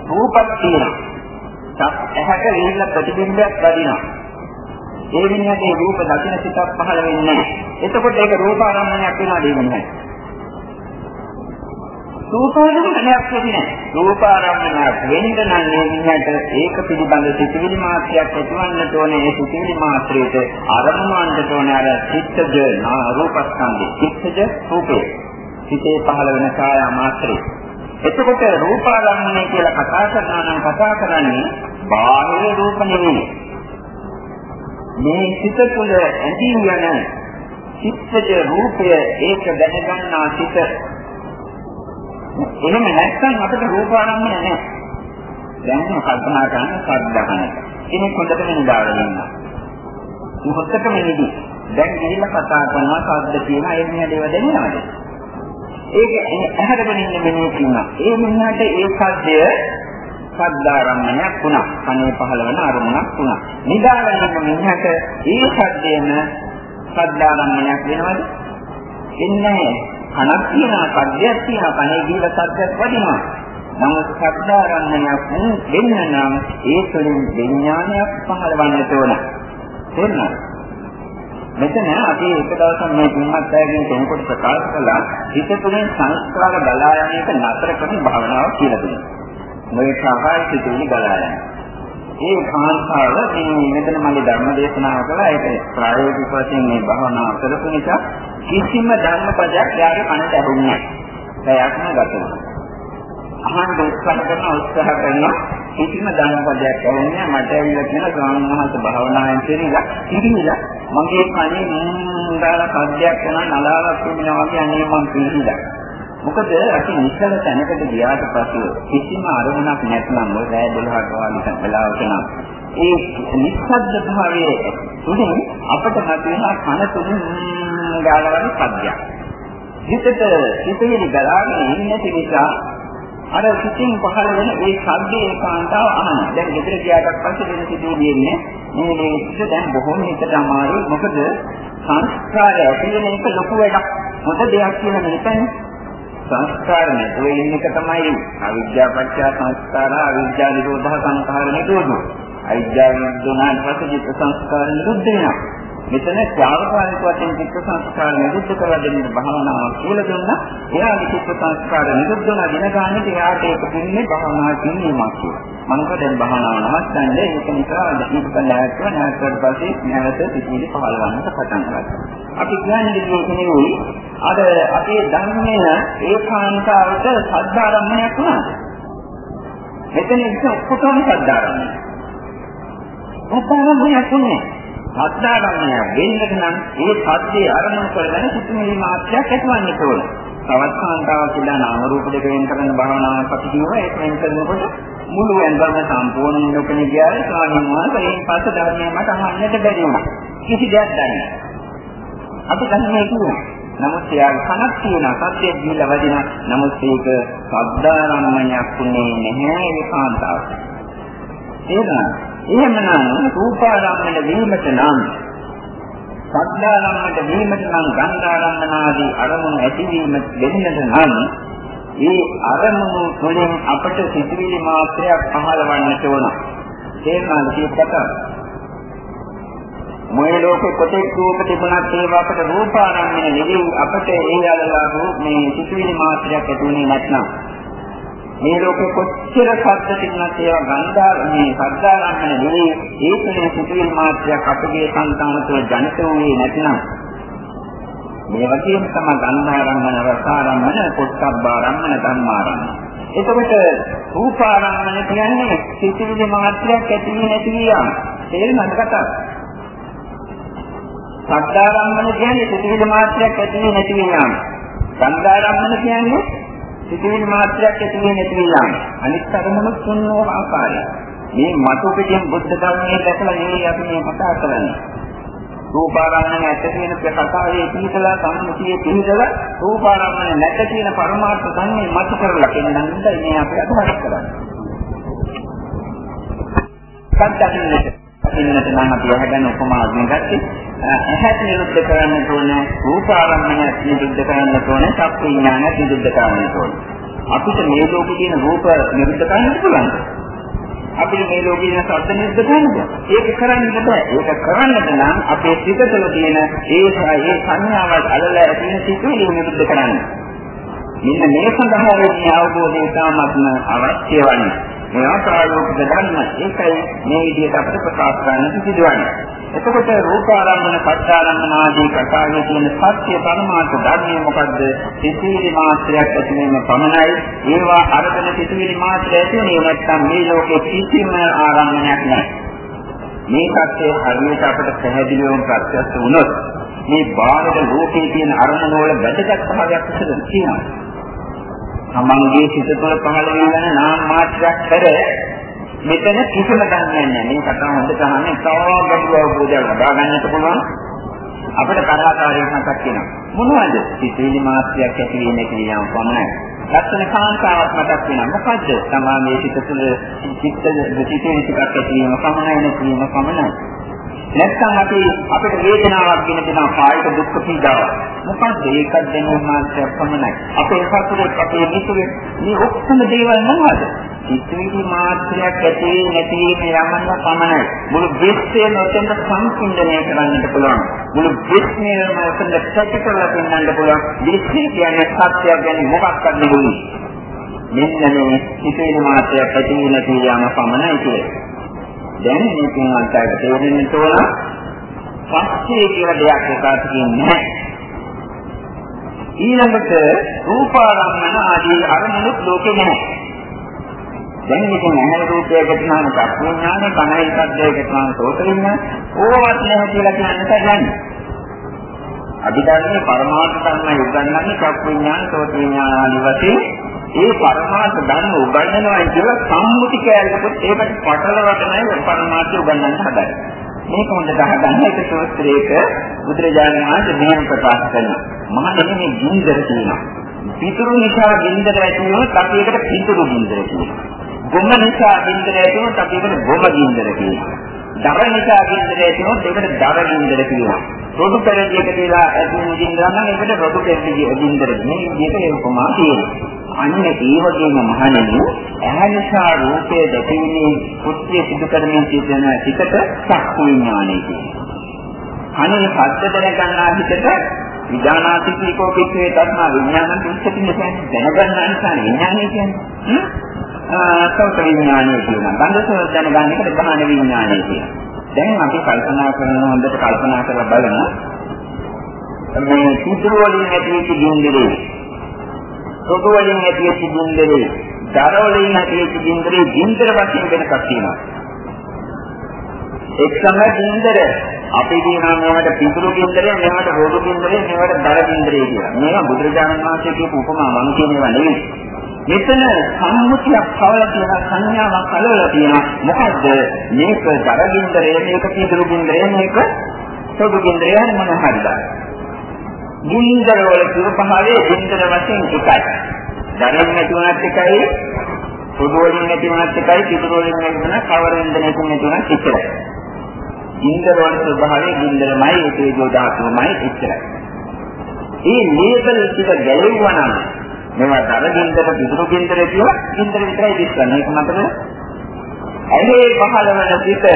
රූපක් තියෙනවා. ඇහැට විහිල්ල ප්‍රතිබිම්බයක් වදිනවා. ඒ විදිහට රූප දකින්න සිතක් පහළ වෙන්නේ නැහැ. එතකොට ඒක රූපාරම්මණයක් වෙනවා දෙන්නේ. රූපාරම්මණයක් වෙන්නේ රූපාරම්මණයක් වෙන්න නම් මේ විදිහට ඒක පිළිබඳ සිතිවිලි මාත්‍රයක් ඇතිවන්නට ඕනේ. ඒ සිතිවිලි මාත්‍රයට අරමුණු වන්නට ඕනේ. අර චිත්තජ රූපස්කන්ධේ. චිත්තජ රූපේ. සිතේ පහළ වෙන කාය මාත්‍රේ. එතකොට රූපාරම්මණය කියලා කතා කරනවා නම් කතා කරන්නේ බාහිර රූප නෙවෙයි. මේ සිත තුළ ඇදී යන චිත්තජ රූපය ඒක දැනගන්නා සිත. එහෙම නැත්නම් අපිට රූපාරම්මණය නැහැ. දැන් කල්පනා කරන සද්දහන. කෙනෙක් හොඳටම නිදාගෙන ඉන්නවා. මොහොතකම නිදි. දැන් ගිහිල්ලා කතා කරනවා සද්ද කියන ඒ මිනිහා දේව දැනෙනවද? ඒක ඇහැරගෙන ඉන්න මිනිහෙක් ඉන්නවා. ඒ මිනිහාට ඒ සද්දය සද්දාරම්මණයක් වුණා. කනේ පහළ වෙන අරමුණක් වුණා. නිදාගෙන ඉන්න මිනිහට ඒ සද්දේම සද්දාරම්මණයක් වෙනවද? එන්නේ කනක් තියෙනවා, සද්දයක් තියෙනවා, කනේ ගිහිල්ලා සද්දයක් වදිනවා. නමුත් සද්දාරම්මණයක් වෙන්න නම් ඒ තුළින් විඥානයක් පහළවන්නට ඕන. තේරුණාද? මෙතන අපි එක දවසක් මේ කිම්මත් අයගෙන් කෙනෙකුට ප්‍රකාශ කළා හිත තුළින් සංස්කාර ගලා යන එක නතර කරන භාවනාව කියලා දෙනවා. මේ සාහාය සිතුවිලි ගලා යනවා. ඒ කාන්තාව මේ මෙතන මගේ ධර්ම දේශනාව කළා ඒක ප්‍රායෝගික වශයෙන් මේ භාවනාව කරපු නිසා කිසිම ධර්මපදයක් යාගේ කනට ඇහුන්නේ නැහැ. ඒයක්ම ගතනවා. අහන්න උත්සාහ කරන උත්සාහ කරන කිසිම ධර්මපදයක් ඇහුන්නේ මට ඇවිල්ලා කියන ස්වාමීන් වහන්සේ භාවනාවෙන් තේරිලා ඉතිරිලා මගේ කනේ මම දාලා පද්‍යයක් කරන නලාවක් වෙනවා වගේ අනේ මම පිළිලා මොකද අපි නිශ්චල තැනකට ගියාට පස්සේ කිසිම අරමුණක් නැත්නම් ඔය රෑ 12ට වගේ වෙලාවක නම් ඒ නිස්සද්ද භාවයේ තුලින් අපට මතුවෙන කන තුලින් ගාලවන සද්දයක්. හිතට හිතේලි ගලාගෙන ඉන්න නිසා අර සිතින් පහළ වෙන ඒ ශබ්දයේ කාන්තාව අහන. දැන් ගෙදර ගියාට පස්සේ වෙන සිදුවෙන්නේ මේ මේක දැන් බොහොම හිතට අමාරුයි. මොකද සංස්කාරය ඇති වෙන එක ලොකු වැඩක්. මොකද දෙයක් කියන මෙතන සංස්කාර නැතුව ඉන්න එක තමයි අවිද්‍යාව පත්‍ය සංස්කාර අවිද්‍යාව නිරෝධ සංස්කාර නිරෝධ. අවිද්‍යාව නිරෝධනාන් පස්සේ චිත්ත සංස්කාර නිරුද්ධ වෙනවා. මෙතන ත්‍යාගකාරීක වශයෙන් චිත්ත සංස්කාර නිරුද්ධ කරලා දෙන්න භාවනාවක් කියලා දුන්නා. එයාගේ චිත්ත සංස්කාර නිරුද්ධ වන දින ගන්නට එයාට ඒක පින්නේ භාවනා කිරීමක් කියලා. මනස දැන් භාවනාව නවත්තන්නේ ඒක නිසා ඊට නැවතුන නැවතුන පස්සේ නැවත සිතිවිලි පහළ වන්නට පටන් ගන්නවා. අපි කියන්නේ මේක නෙවෙයි අර අපේ ධර්මයේ ඒකාන්තාවට සද්ධාරම්මණයක් වුණා. මෙතන ඉතින් ඔක්කොම සද්ධාරම්මණය. සද්ධාරම්මණයක් වුණේ. සද්ධාරම්මණය වෙන්නට නම් ඒ සත්‍යය අරමුණු කරගෙන සිතුමිලි මාත්‍රයක් ඇතිවන්න ඕන. තවත් කාන්තාවක් කියලා නාම රූප දෙක වෙන කරන භාවනාවක් අපි කියුවා ඒක වෙන කරනකොට මුළු ඇඟම සම්පූර්ණ නොකෙන ගියාද ස්වාමීන් වහන්සේ ඒ පස්ස ධර්මයේ මට අහන්නට බැරි වුණා. කිසි දෙයක් දන්නේ නැහැ. අපි ධර්මයේ කියනවා. නමුත් එයාගේ කනක් තියෙනවා සත්‍යය දීලා වදින නමුත් ඒක සද්ධාරම්මණයක් උනේ නැහැ ඒ කාන්තාවට. එහෙනම් එහෙමනම් රූපාරම්මණ වීමට නම් සද්ධාරම්මණයට වීමට නම් ගන්ධාරම්මනාදී අරමුණු ඇතිවීම දෙන්නට නම් ඒ අරමුණු තුළින් අපට සිතිවිලි මාත්‍රයක් පහළවන්නට ඕන. තේරුණාද කියපත? මොයේ ලෝකෙ කොතෙක් රූප තිබුණත් ඒවා අපට රූපාරම්මන නෙවෙයි අපට ඒ අලලා රූප මේ සිතිවිලි මාත්‍රයක් ඇතිුනේ නැත්නම් මේ ලෝකෙ කොච්චර සත්‍ය තිබුණත් ඒවා ගන්ධා මේ සද්දාරම්මන නෙවෙයි ඒ තුනේ සිතිවිලි මාත්‍රයක් අපගේ සංකාම තුළ ජනිත වූයේ නැත්නම්. මේ වගේම තමයි ගන්ධාරම්මන රසාරම්මන පොට්ටබ්බාරම්මන ධම්මාරම්මන එතකොට රූපාරම්මන කියන්නේ සිතිවිලි මාත්‍රයක් ඇති නැති යාම තේරෙනවද කතාව සද්ධාරම්මන කියන්නේ සිතිවිලි මාත්‍රයක් ඇති වෙන්නේ නැති වෙනාම. සංධාරම්මන කියන්නේ සිතිවිලි මාත්‍රයක් ඇති වෙන්නේ නැති වෙනාම. අනිත් අරමුණු තුන්වෝ ආකාරය. මේ මතු පිටින් බුද්ධ ධර්මයේ දැකලා නෙවෙයි අපි මේ කතා කරන්නේ. රූපාරම්මන ඇත කියන කතාවේ පිළිතලා සම්මුතියේ පිළිතලා රූපාරම්මන නැත කියන පරමාර්ථ ධර්මයේ මත කරලා පෙන්වන්නයි මේ අපි අදහස් කරන්නේ. සත්‍යන්නේ ඉන්නට නම් අපි හැදෙන උපමාවෙන් ගත්තේ ඇහත් නිරුද්ධ කරන්න ඕන රූපාරම්මන නිරුද්ධ කරන්න ඕන සබ්බ විඥාන නිරුද්ධ කරන්න ඕන. අපිට මේ ලෝකේ තියෙන රූප නිරුද්ධ කරන්න පුළුවන් අපිට මේ ලෝකේ තියෙන ශබ්ද නිරුද්ධ කරන්න ඒක කරන්න බෑ. ඒක කරන්නට නම් අපේ සිත තුළ තියෙන ඒ ඒ සංඥාවල් අලලා තියෙන සිතුවිලි නිරුද්ධ කරන්න. මෙන්න මේ සඳහා මේ අවබෝධය ඉතාමත්ම අවශ්‍ය වන්නේ. මේවා ප්‍රායෝගික ධර්ම. ඒකයි මේ විදිහට අපිට ප්‍රකාශ කරන්න සිදුවන්නේ. එතකොට රූපාරම්මන, පච්චාරම්මන ආදී කතාවේ තියෙන සත්‍ය පරමාර්ථ ධර්මය මොකද්ද? සිතිවිලි මාත්‍රයක් ඇතිවීම පමණයි. ඒවා අරගෙන සිතිවිලි මාත්‍රය ඇතිවෙන්නේ නැත්නම් මේ ලෝකේ කිසිම ආරම්භණයක් නැහැ. මේ කච්චේ හරියට අපිට පැහැදිලිවම ප්‍රත්‍යක්ෂ වුණොත් මේ බාහිර ලෝකයේ තියෙන අරමුණ වල වැදගත් භාවයක් ඉස්සර තියෙනවා. තමන්ගේ සිත තුළ පහළ වෙන නාම මාත්‍රයක් කර මෙතන කිසිම දන්නේ නැහැ. මේ කතාව හොඳට අහන්නේ තව ගැඹුරු අවබෝධයක් ලබා ගන්නට පුළුවන්. අපිට කරාකාරී මතක් වෙනවා. මොනවද? සිතේලි මාත්‍රයක් ඇති වෙන්නේ කියන පමණයි. ලක්ෂණ කාන්තාවක් මතක් වෙනවා. මොකද්ද? තමාගේ සිත තුළ චිත්ත විචිතේ ටිකක් ඇති වීම පමණයි නෙවීම පමණයි. නැත්නම් අපි අපිට වේදනාවක් ගෙන දෙනවා කායික දුක් පීඩාවක්. මොකද ඒකත් දැනීම මාත්‍රයක් පමණයි. අපේ සතුරේ අපේ මිතුරේ මේ ඔක්කොම දේවල් මොනවද? සිතුවිලි මාත්‍රයක් ඇති නැති මේ යමන්න පමණයි. මුළු විශ්වයම ඔතෙන්ද සංසිඳනය කරන්නට පුළුවන්. මුළු විශ්වයම ඔතෙන්ද සැක කරලා පෙන්වන්න පුළුවන්. විශ්වය කියන්නේ සත්‍යයක් කියන්නේ මොකක්ද නෙවෙයි. මෙන්න මේ සිතුවිලි මාත්‍රයක් ඇති නැති යම පමණයි කියන්නේ. දැන් මේකෙන් අන්තයට තේරෙන්න තෝරන පස්සේ කියලා දෙයක් එකකට කියන්නේ ඊළඟට රූපාරම්මන ආදී අරමුණු ලෝකේ නැහැ. දැන් මේකෙන් ඇහැ රූපයකට නම් චක්ඥානෙ කනයි ශබ්දයකට නම් සෝත විඤ්ඤාණ ඕවත් නැහැ කියලා කියන්නට ගන්නේ. අභිධර්මයේ පරමාර්ථ ධර්ම යොදන්නන්නේ චක්ඥාන සෝත විඤ්ඤාණ ආදී වශයෙන් ඒ පරමාර්ථ ධර්ම උගන්වනවා කියලා සම්මුති කැලේකට ඒකට පටලවටමයි පරමාර්ථය උගන්වන්න හදන්නේ. මේක හොඳට අහගන්න එක සූත්‍රයක බුදුරජාණන් වහන්සේ මෙහෙම ප්‍රකාශ කරනවා. මහණෙනි මේ ගින්දර තියෙනවා. පිටුරු නිසා ගින්දර ඇති වුණොත් අපි ඒකට පිටුරු ගින්දර කියනවා. ගොම නිසා ගින්දර ඇති වුණොත් අපි ඒකට ගොම ගින්දර කියනවා. දර නිසා ගින්දර ඇති වුණොත් ඒකට දර ගින්දර කියනවා. රොඩු පෙරදියක තියලා ඇති වෙන ගින්දර නම් ඒකට රොඩු පෙරදිය ගින්දර. මේ විදිහට ඒ උපමා තියෙනවා. අන්න ඒ වගේම මහණෙනි ඇහැ නිසා රූපය දැකීමේ කුත්‍ය සිදු කරමින් සිටින සිතට චක්කු විඥානය කියනවා. අනේ සත්‍ය දැනගන්නා හිතට විඥානාති කීකෝ පිටේ තත්මා විඥාන පිටකින් දැනගන්න නිසා විඥානය කියන්නේ. සෞත විඥානය කියනවා. බන්දසෝ දැනගන්න එකට බහන විඥානය කියනවා. දැන් අපි කල්පනා කරන හොඳට කල්පනා කරලා බලමු. මේ සිතුරු වලින් ඇති වෙච්ච ගින්දරේ සොදු වලින් ඇතිවෙච්ච ගින්දරේ, දර වලින් ඇතිවෙච්ච ගින්දරේ ගින්දර වශයෙන් වෙනකක් තියෙනවා. එක්සම ගින්දර අපි කියනවා මේවට පිටුරු ගින්දරේ, මේවට රෝදු ගින්දරේ, මේවට දර ගින්දරේ කියලා. මේවා බුදුරජාණන් වහන්සේ කියපු උපමා මම කියනවා නෙවෙයි. මෙතන සම්මුතියක් කවලා තියෙන සංඥාවක් කලවලා තියෙනවා. මොකද්ද? මේක දර ගින්දරේ, මේක පිටුරු ගින්දරේ, මේක සොදු ගින්දරේ මොන හරිද? ගින්දර වල ස්වභාවයේ ගින්දර වශයෙන් එකයි. දරෙන් නැතුණත් එකයි, පොදු වලින් නැතිවුණත් එකයි, පිටුරු වලින් නැතිවුණත් කවරෙන්ද නැතුණත් එකයි. ගින්දර වල ස්වභාවයේ ගින්දරමයි, ඒකේ ධාතුමයි එච්චරයි. මේ ලේබල් ටික ගැලෙවුවා නම් මේවා දරගින්දර පිටුරු ගින්දර කියලා ගින්දර විතරයි දිස්සන්නේ. ඒක මතකද? ඇහි පහළ වෙන සිත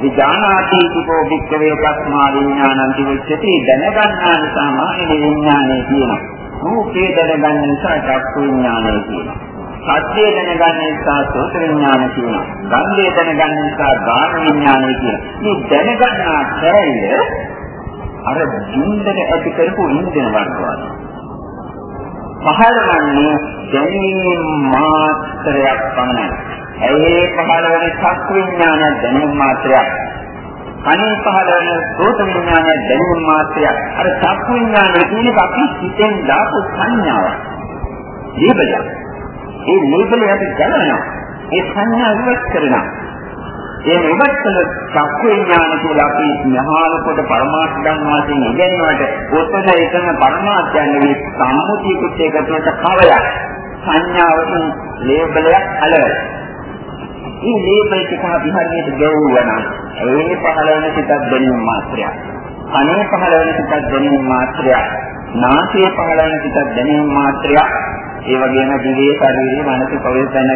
විඥානාති කෝ වික්කවේ කස්මා විඥානං දිවිච්ඡති දැනගන්නා නිසා මානෙ විඥානය කියනවා. රූපේ දැනගන්න නිසා චක්කු විඥානය කියනවා. සත්‍යය දැනගන්න නිසා සෝත විඥාන කියනවා. ගන්ධය දැනගන්න නිසා ගාන විඥානය කියනවා. මේ දැනගන්නා කැලේ අර ජීන්දර ඇති කරපු ඉන්දින වර්ගවල. පහළවන්නේ දැනීම මාත්‍රයක් පමණයි. ඒ පහළ වෙන චක්කු විඥාන දැනීම මාත්‍රයක්. කණේ පහළ වෙන සෝත විඥාන දැනීම මාත්‍රයක්. අර චක්කු විඥාන කියන අපි හිතෙන් දාපු සංඥාවක්. ලේබලයක්. ඒ ලේබලය අපි ගලනවා. ඒ සංඥා ඉවත් කරනවා. ඒ ඉවත් කළ චක්කු විඥාන කියලා අපි මහාන කොට පරමාර්ථ ධර්මාවෙන් ඉගෙනනවට ඔතන එතන පරමාර්ථයන් නෙවෙයි සම්මුතියකට එකතුවට කවයක් සංඥාවකින් ලේබලයක් අලවයි. මේ ලේබල් ටික අපි හරියට ගෙවුවා නම් ඒ පහළ වෙන සිතක් දැනීම මාත්‍රයක්. අනේ පහළ වෙන සිතක් දැනීම මාත්‍රයක්. නාසයේ පහළ වෙන සිතක් දැනීම මාත්‍රයක්. ඒ වගේම දිවේ ශරීරයේ මනස පරිසන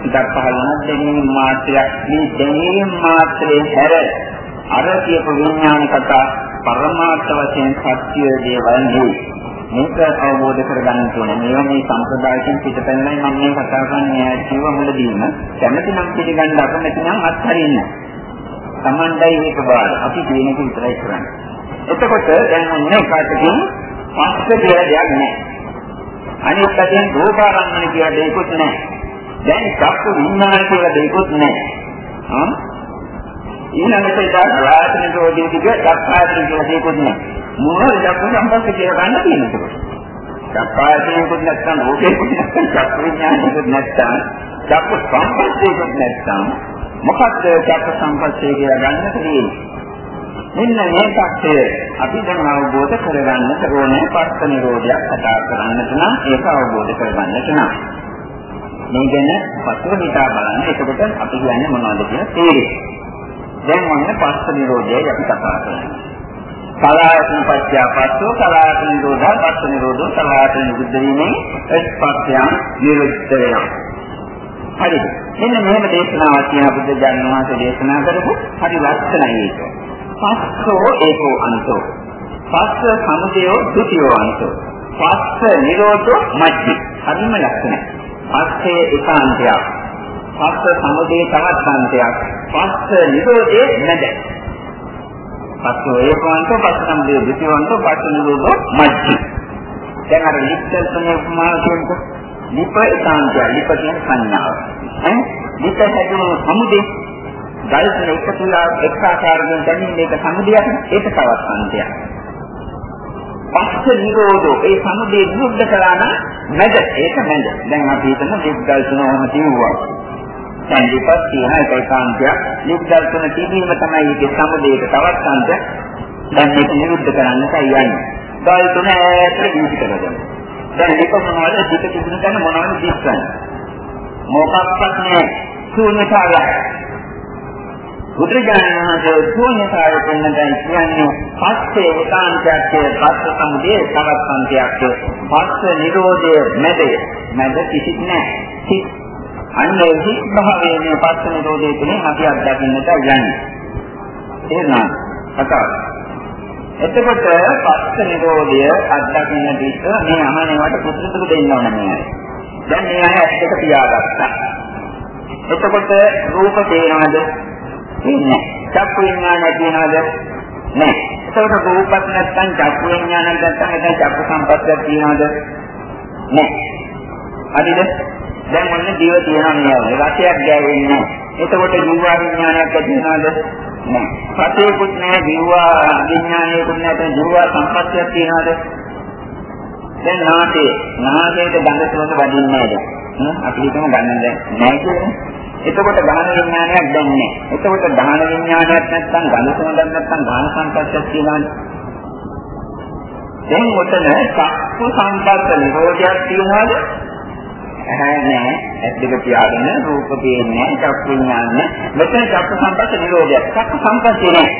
සිතක් පහළ වෙන දැනීම මාත්‍රයක්. මේ දැනීම මාත්‍රේ හැර අර කියපු විඥාන කතා පරමාර්ථ වශයෙන් සත්‍ය දේවල් නෙවෙයි. මේක අවබෝධ කරගන්න ඕනේ. මේවා මේ සම්ප්‍රදායයෙන් පිටපැන්නයි මම මේ කතා කරන්නේ කිව්ව මුලදීම. කැමති නම් පිළිගන්න අකමැති නම් අත්හරින්න. Tamandai මේක බාර. අපි කියන එක විතරයි කරන්නේ. එතකොට දැන් මොනේ කාටකින් පස්ස කියලා දෙයක් නැහැ. අනිත් පැත්තෙන් රූපාරම්මන කියලා දෙයක්වත් නැහැ. දැන් චක්කු විඥාන කියලා දෙයක්වත් නැහැ. හා ඊළඟට ඒක ආයතන රෝධී ටික දක්වායතන කියලා දෙයක්වත් නැහැ. මොනවද චක්කු සම්පස්ස කියලා ගන්න තියෙනකොට. චක්කායතනෙකුත් නැත්නම් රූපේකුත් නැත්නම් චක්කු විඥානෙකුත් නැත්නම් චක්කු සම්පස්සේකුත් නැත්නම් මොකද්ද චක්කු සම්පස්සේ කියලා ගන්න තියෙන්නේ? මෙන්න මේ පැත්තේ අපි දැන් අවබෝධ කරගන්නට ඕනේ පස්ස නිරෝධයක් කතා කරන්නට නම් ඒක අවබෝධ කරගන්නට නම් මේ ගැන පස්ව හිතා බලන්න එතකොට අපි කියන්නේ මොනවද කියලා තේරෙයි. දැන් මොන පස්ස නිරෝධයයි අපි කතා කරන්නේ. සලආයතන පත්‍ය පස්සෝ සලආයතන නිරෝධා පස්ස නිරෝධෝ සලආයතන නිරුද්ධ වීමෙන් ස්පර්ශයන් නිරුද්ධ වෙනවා. හරිද? මෙන්න මෙහෙම දේශනාවක් තියෙන බුද්ධ ජානනාථ දේශනා කරපු හරි ලක්ෂණයි ඒක. පස්සෝ ඒකෝ අන්තෝ. පස්ස සමුදයෝ ද්විතියෝ අන්තෝ. පස්ස නිරෝධෝ මජ්ජි. හරිම ලක්ෂණයි. පස්සේ ඒකාන්තයක්. පස්ස සමුදේ තවත් අන්තයක්. පස්ස නිරෝධේ නැද. පස්සෝ ඒකවන්තෝ පස්සම් දේ විචවන්තෝ පස්ස නිරෝධෝ මජ්ජි. දැන් අර ලිප්තල්පනේ උපමාන කියනකො ලිප ඒකාන්තය ලිප කියන සංඥාව. ඈ ලිප හැදුණු සමුදේ ගල්පන එකතුලා එක් ආකාරයෙන් දැනීම මේක සමුදයක් ඒක තවත් අන්තයක්. පස්ස නිරෝධෝ ඒ සමුදේ නිරුද්ධ කළා නම් මැද ඒක මැද. දැන් අපි හිතමු ලිප් ගල්පනවම තියෙනවා. දැන් විපත් තියෙන ඒකාන්තයක් නිද්දල් තුන තිබීම තමයි ඒකේ සමුදේට තවත් අන්තයක් දැන් මේක නිරුද්ධ කරන්නයි යන්නේ. ගල් තුන ඈතට දීපි කරගන්න. දැන් මේක මොනවද පිට තිබුණ තැන මොනවද දිස්සන්නේ? මොකක්වත් නෑ ශූන්‍යතාවය. බුදුජානනාගේ ශූන්‍යතාවය කියනදයි කියන්නේ පස්සේ ඒකාන්තයක් පස්ස සමුදේ තවත් අන්තයක් පස්ස නිරෝධය මැද මැද කිසිත් නෑ. අන්න ඒ හිත් භාවයේ මේ පස්ස නිරෝධය තුළින් අපි අත්දකින්නට යන්නේ. එහෙනම් කතාව. එතකොට පස්ස නිරෝධය අත්දකින්න දිස්ස මේ අහනේවට පුදුදුක දෙන්න ඕන නෑ. දැන් මේ අය ඇත්තට පියාගත්තා. එතකොට රූප තේනවද? ඉන්නේ. චක්කු විඥානය තියෙනවද? නෑ. එතකොට රූපත් නැත්නම් චක්කු විඥානයක් නැත්නම් එතන චක්කු සම්පස්සයක් තියෙනවද? නෑ. හරිද? දැන් මොන දිව තියනවා නේද? රසයක් ගෑවෙන්නේ නැහැ. එතකොට ජීවා විඥානයක් ඇති වෙනවද? නැහැ. රසයකුත් නැහැ, ජීවා විඥානයකුත් නැහැ, ජීවා සම්පත්තියක් තියනවද? දැන් නාසයේ නාසයට ගඳ සුවඳ වදින්නේ නැහැ. අපි හිතමු ගන්න දැන් නැහැ කියලා. එතකොට ගාන විඥානයක් දැන් නැහැ. එතකොට ගාන විඥානයක් නැත්නම් ගඳ සුවඳක් නැත්නම් ගාන සංකල්පයක් කියලානේ. දැන් ඔතන චක්කු සංකල්ප නිරෝධයක් තියනවාද? ඇහැ නැහැ ඇස් දෙක පියාගෙන රූප පේන්නේ චක්කු විඥාන මෙතන චක්ක සම්පස්ස නිරෝධයක් චක්ක සම්පස්සේ නැහැ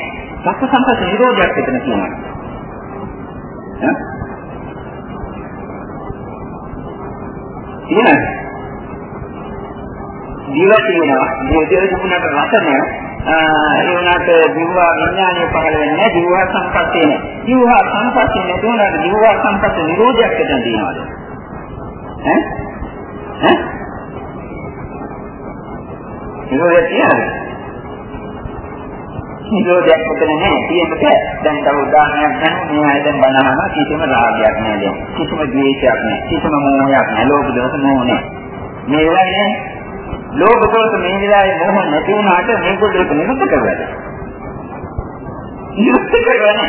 චක්ක සම්පස්ස නිරෝධයක් එතන කියනවා තියෙනවද? දිව තියෙනවා. දිව තිබුණාට රස නැහැ. ඒ වුණාට දිව විඥානය පහළ වෙන්නේ නැහැ. දිව සංපස්සේ නැහැ. දිව සංපස්සේ නැතුණාට දිව සංපස්සේ නිරෝධයක් දෙන්න තියෙනවද? ඈ? ඈ? නිරෝධයක් තියෙනවද? නිරෝධයක් උතන නැහැ. තියෙන්නට දැන් තව උදාහරණයක් ගන්න මේ අය දැන් බනහන කිසිම රාගයක් නැහැ දැන්. කිසිම ද්වේෂයක් නැහැ. කිසිම මෝහයක් නැහැ. ලෝභ දෝෂ මෝහ නැහැ. මේ වගේ ලෝභ දෝෂ මේ විලායේ මෝහ නැති වුණාට මේගොල්ලෝ ඒක නිරුද්ධ කරගන්න. නිරුද්ධ කරගන්න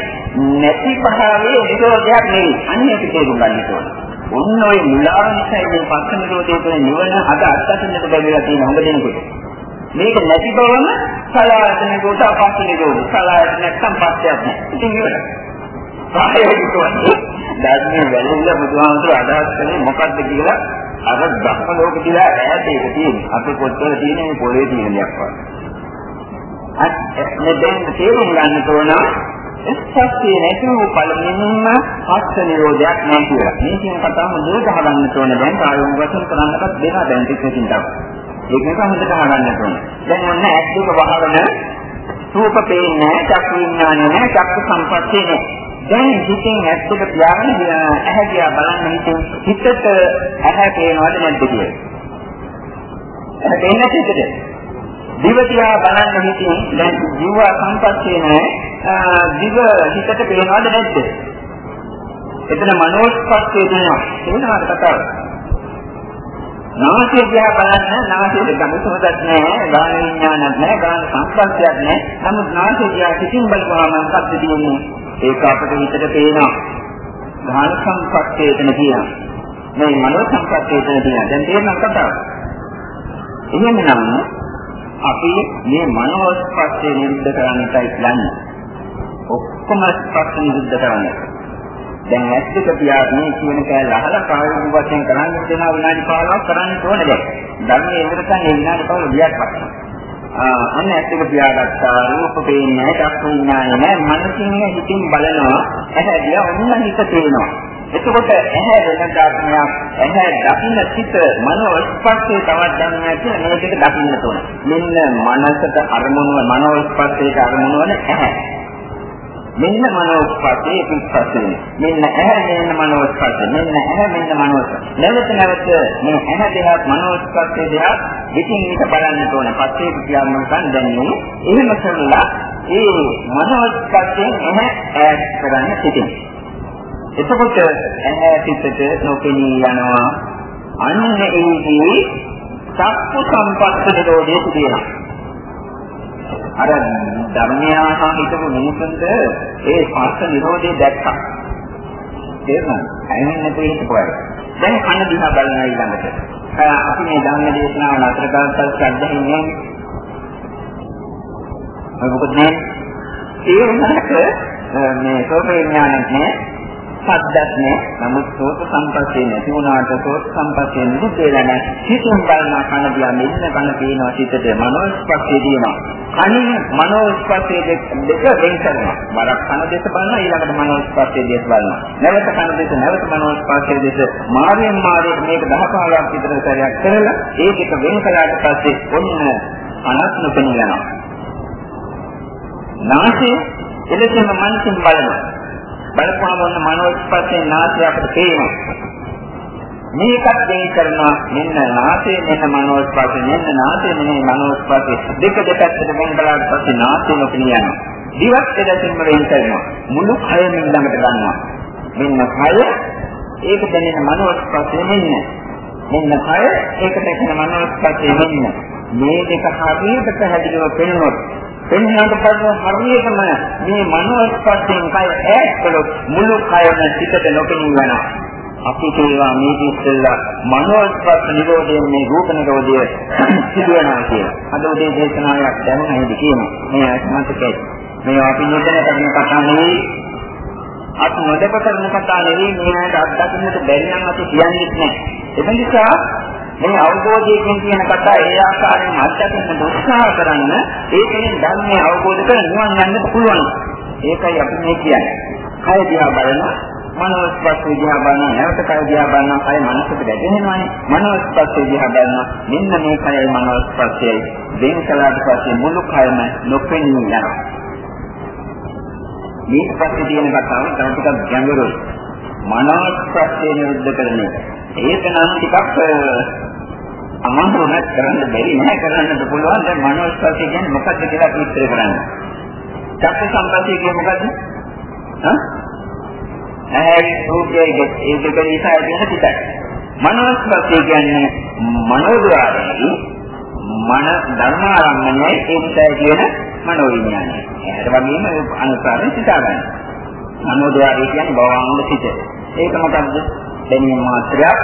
නැති පහාවේ නිරෝධයක් නෙවෙයි. අන්න ඒක තේරුම් ගන්න ඕනේ. ඔන්න ඔය මුලාව නිසා මේ පස්ස නිරෝධයේ තුළ නිවන අද අත්දකින්නට බැරිලා තියෙන හොඳ දෙනකොට. මේක නැති බවම සලායතන කොට අපස්සේ නේද සලායතන නැත්තම් පස්සයක් නෑ ඉතින් ඉවරයි සායෝගික කියන්නේ ධර්මයේ වැළඳලා බුදුහාමුදුර අදහස් කරන්නේ මොකක්ද කියලා අර ධර්ම ලෝක කියලා ඈත ඒක තියෙන්නේ අපේ පොත්වල තියෙන මේ පොළේ තියෙන දෙයක් වගේ අත් මෙතෙන් තේරුම් ගන්න තෝරන එස්සක්තිය නැතුව පළමුවෙන්ම පස්ස නිරෝධයක් නෑ කියලා. මේ කියන කතාව මුලට හදන්න තෝරන දැන් ආයෝග වශයෙන් කරන්නවත් දෙනවා දැන් ටිකකින් තමයි. ඒක නිසා හොඳට අහගන්න ඕනේ. දැන් ඔන්න ඇස් දෙක වහගෙන රූප පේන්නේ චක්කු විඥානය නෑ චක්කු සංපස්සේ නෑ. දැන් හිතෙන් ඇස් දෙක පියාගෙන ඇහැ දිහා බලන්න හිතෙන් හිතට ඇහැ පේනවද නැද්ද කියලා. ඇහැ පේන්නේ හිතට. දිව දිහා බලන්න හිතෙන් දැන් ජීව සංපස්සේ නෑ දිව හිතට පේනවද නැද්ද? එතන මනෝස්පස්සේ දෙනවා. එනවාද කතාව? නාසය දිහා බලන්න නාසයේ ගමසමදක් නැහැ, ගාන විඥානක් නැහැ, ගාන සංස්පර්ශයක් නැහැ. නමුත් නාසය දිහා කිසිම බලපෑමක් මොකක්ද තියෙන්නේ? ඒක අපිට හිතට පේනවා. ගාන සංස්පර්ශය එතන තියෙනවා. මේ මනෝ සංස්පර්ශය එතන තියෙනවා. දැන් තේරෙනවද කතාව? එහෙමනම් අපි මේ මනෝ ස්පර්ශය නිරුද්ධ කරන්නටයි යන්නේ. ඔක්කොම ස්පර්ශ නිරුද්ධ කරන්නේ. දැන් ඇස් දෙක පියාගෙන කියන කෑල්ල අහලා ප්‍රායෝගික වශයෙන් කරන්න දෙනවා විනාඩි 15ක් කරන්න ඕනේ දැන්. ධර්මයේ ඉවරකන් ඒ විනාඩි 15 ගියක් පස්සේ. ආ අන්න ඇස් දෙක පියාගත්තා රූප පේන්නේ චක්කු විඥානේ නෑ මනසින් හිතින් බලනවා ඇහැ දිහා ඔන්න හිත තේනවා. එතකොට ඇහැ වෙන ධර්මයක් ඇහැ දකින්න සිට මනෝ ස්පර්ශයේ තවත් ධර්මයක් කියලා මේ දෙක දකින්න ඕනේ. මෙන්න මනසට අරමුණු මනෝ ස්පර්ශයේ අරමුණු වන ඇහැ. මෙන්න මනෝස්පස්සේ පිටපස්සේ. මෙන්න ඇහැ මෙන්න මනෝස්පස්සේ මෙන්න ඇහැ මෙන්න මනෝස්පස්සේ නැවත නැවත මේ ඇහැ දෙහත් මනෝස්පස්සේ දෙහත් පිටින් එක බලන්න ඕන. පස්සේ කියන්න ගන්න දැන්නේ එහෙම කරලා ඒ මනෝස්පස්සේ ඇහැ ඈත් කරන්න සිටින් එතකොට ඇහැ පිටට නොපෙනී යනවා. අන්න ඒදී සක්කු සම්පත්ත නිරෝධය තියෙනවා අර ධර්මයාහා හිතපු මිනිසුන්ට ඒ ස්පර්ශ නිරෝධය දැක්කා. තේරුණාද? ඇහෙන්නේ නැතුව හිතපුවා. දැන් කන දිහා බලනවා ඊළඟට. අපි මේ ධර්ම දේශනාව නතර කරලා ශ්‍රද්ධාවෙන් ඔය මොකද මේ ඒ වුණාට මේ සෝපේ ඥානයක් නෑ සද්දක් නෑ. නමුත් සෝත සම්පස්සේ නැති වුණාට සෝත සම්පස්සේ නිරුද්ධ වෙලා නෑ. හිතුම් බලන කන දිහා මෙන්න කන පේනවා සිතට මනෝස්පස්සේ දිනවා. කනින් මනෝස්පස්සේ දෙක වෙන් කරනවා. වරක් කන දෙස බලනවා ඊළඟට මනෝස්පස්සේ දෙස බලනවා. නැවත කන දෙස නැවත මනෝස්පස්සේ දෙස මාර්යෙන් මාර්යට මේක 10 15ක් විතර සැරයක් කරලා ඒ දෙක වෙන් කළාට පස්සේ ඔන්න අනත් නොපෙනී යනවා. නාසය එලෙසම මනසින් බලනවා. බලපුවම ඔන්න මනෝස්පර්ශයෙන් නාසය අපිට පේනවා. මේකත් දෙය කරනවා මෙන්න නාසය මෙන්න මනෝස්පර්ශය මෙන්න නාසය මෙන්න මනෝස්පර්ශය දෙක දෙපැත්තට වෙන් කළාට පස්සේ නාසය නොපෙනී යනවා. දිවත් එදසින්ම වෙන් කරනවා. මුළු කයම ළඟට ගන්නවා. මෙන්න කය ඒක දැනෙන මනෝස්පර්ශය මෙන්න. මෙන්න කය ඒක දැනෙන මනෝස්පර්ශය මෙන්න. මේ දෙක හරියට පැහැදිලිව පෙනුනොත් එන්නාට පස්සේ හරියටම මේ මනෝස්පර්ශයෙන් කය ඈත් කළොත් මුළු කයම පිටට නොපෙනී යනවා. අපි කියවා මේ ඉස්සෙල්ලා මනෝස්පර්ශ නිරෝධයෙන් මේ රූප නිරෝධය සිදුවනවා කියලා. අද උදේ දේශනාවක් දැනුම හිදි කියනවා. මේ අස්මතකයි. මේ අපි නොදැන කරන කතා නෙවෙයි. අපි නොදක කරන කතා නෙවෙයි මේ අයට අත්දකින්නට බැරි නම් අපි කියන්නේ නැහැ. ඒ නිසා මේ අවබෝධයෙන් කියන කතා ඒ ආකාරයෙන් අත්දැකීම උත්සාහ කරන්න ඒකෙන් ධර්මයේ අවබෝධ කර නිවන් යන්න පුළුවන්. ඒකයි අපි මේ කියන්නේ. කය දිහා බලන මනෝස්පස්සේ දිහා බලන නැවත කය දිහා බලන කය මනසට ගැටෙනවානේ. මනෝස්පස්සේ දිහා බලන මෙන්න මේ කයයි මනෝස්පස්සයයි වෙන් කළාට පස්සේ මුළු කයම නොපෙනී යනවා. ඊට පස්සේ තියෙන කතාව තව ටිකක් ගැඹුරුයි. මනෝස්පස්සේ නිරුද්ධ කරන එක. ඒක නම් ටිකක් අමාරු නැත් කරන්න බැරි නෑ කරන්නත් පුළුවන්. දැන් මනෝස්පස්සේ කියන්නේ මොකක්ද කියලා විස්තර කරන්න. චක්ක සම්පස්සේ කියන්නේ මොකද්ද? හා? ඇයි රූපයේ ඒ දෙක නිසා ඇතිවෙන සිතයි. මනෝස්පස්සේ කියන්නේ මනෝද්වාරයේ මන ධර්මාරම්මණයයි ඒ නිසා කියන මනෝවිඥානය. ඒකට වගේම අනුසාරයෙන් සිතා ගන්න. මනෝද්වාරය කියන්නේ භවංග සිත. ඒක මොකද්ද? දැනීම මාත්‍රයක්,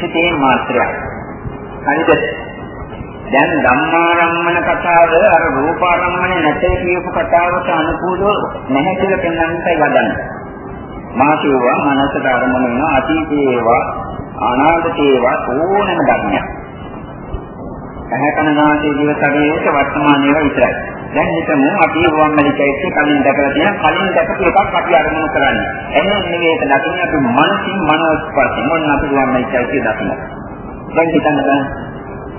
සිතේ මාත්‍රයක්. හරිද? දැන් ධම්මාරම්මන කතාව අර රූපාරම්මන නැtei කියපු කතාවට අනුකූලව නැහැ කියලා පෙන්වන්නයි වදන්නේ. මා කියවා මනසට අරමුණ වෙන අතීතයේ ඒවා අනාගතයේ ඒවා ඕනෑම ධර්මයක්. ඇහැ කන නාසය දිව ශරීරයේ වර්තමාන ඒවා විතරයි. දැන් හිතමු අපි වම්මලිකයිත් කලින් දැකලා තියෙන කලින් දැකපු එකක් අපි අරමුණු කරන්නේ. එහෙනම් නෙවෙයි ඒක දකින්න අපි මනසින් මනෝස්පර්ශ මොන අපි වම්මලිකයිත් දකින්න. දැන් හිතන්න බෑ.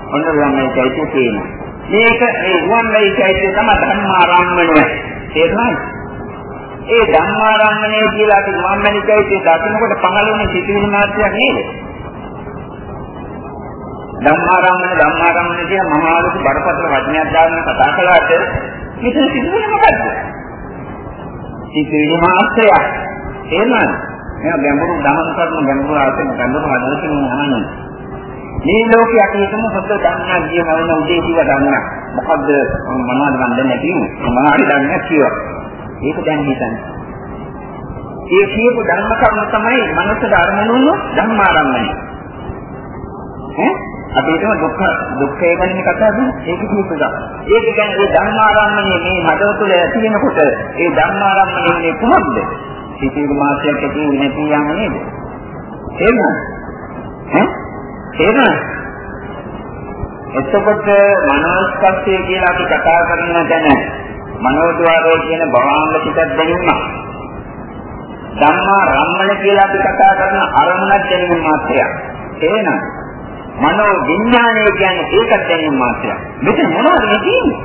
ඔන්න වම්මලිකයිත් තියෙනවා. මේක ඒ වම්මලිකයිත් තමයි ධර්මාරම්මණය. තේරුණාද? ඒ ධම්මාරම්මණය කියලා අපි මම්මනිකයි දකින්නකොට පහළ වෙන සිතිවිලි මාත්‍රයක් නේද? ධම්මාරම්මන ධම්මාරම්මන කියන මහා ලොකු බරපතල වචනයක් දාගෙන කතා කළාට මෙතන සිදුවෙන්නේ මොකද්ද? සිතිවිලි මාත්‍රයක්. එහෙමයි. මේ ගැඹුරු දහම් කරන ගැඹුරු ආසන ගැඹුරු හදවතින් අහන්නේ. මේ ලෝකයේ අපි හිතමු සත්‍ය ධර්මයක් කියනවන උදේ කිව්ව ධර්මයක්. මොකද්ද මොනවද මන් දන්නේ නැති මොනවාරි ධර්මයක් කියවා. ඒක දැන් හිතන්න. ඒ කියපු ධර්ම කර්ම තමයි මනසට අරමුණු ධර්මාරම්මණය. ඈ අපි හිතමු දුක්ඛ දුක්ඛය ගැන කතා කරමු. ඒක කියපු එක. ඒක කියන්නේ ඒ ධර්මාරම්මණය මේ හදව තුළ ඇති වෙනකොට ඒ ධර්මාරම්මණය කුමක්ද? සිතිවිලි මාත්‍රයක් ඇති නැති යම නේද? එහෙම. ඈ එහෙම. එතකොට මනෝස්කප්පය කියලා අපි කතා කරන තැන මනෝද්වාරය කියන භවංග පිටක් දැනීම. ධම්මා රම්මන කියලා අපි කතා කරන අරමුණක් දැනීම මාත්‍රයක්. එහෙනම් මනෝ විඥානය කියන්නේ ඒකත් දැනීම මාත්‍රයක්. මෙතන මොනවද තියෙන්නේ?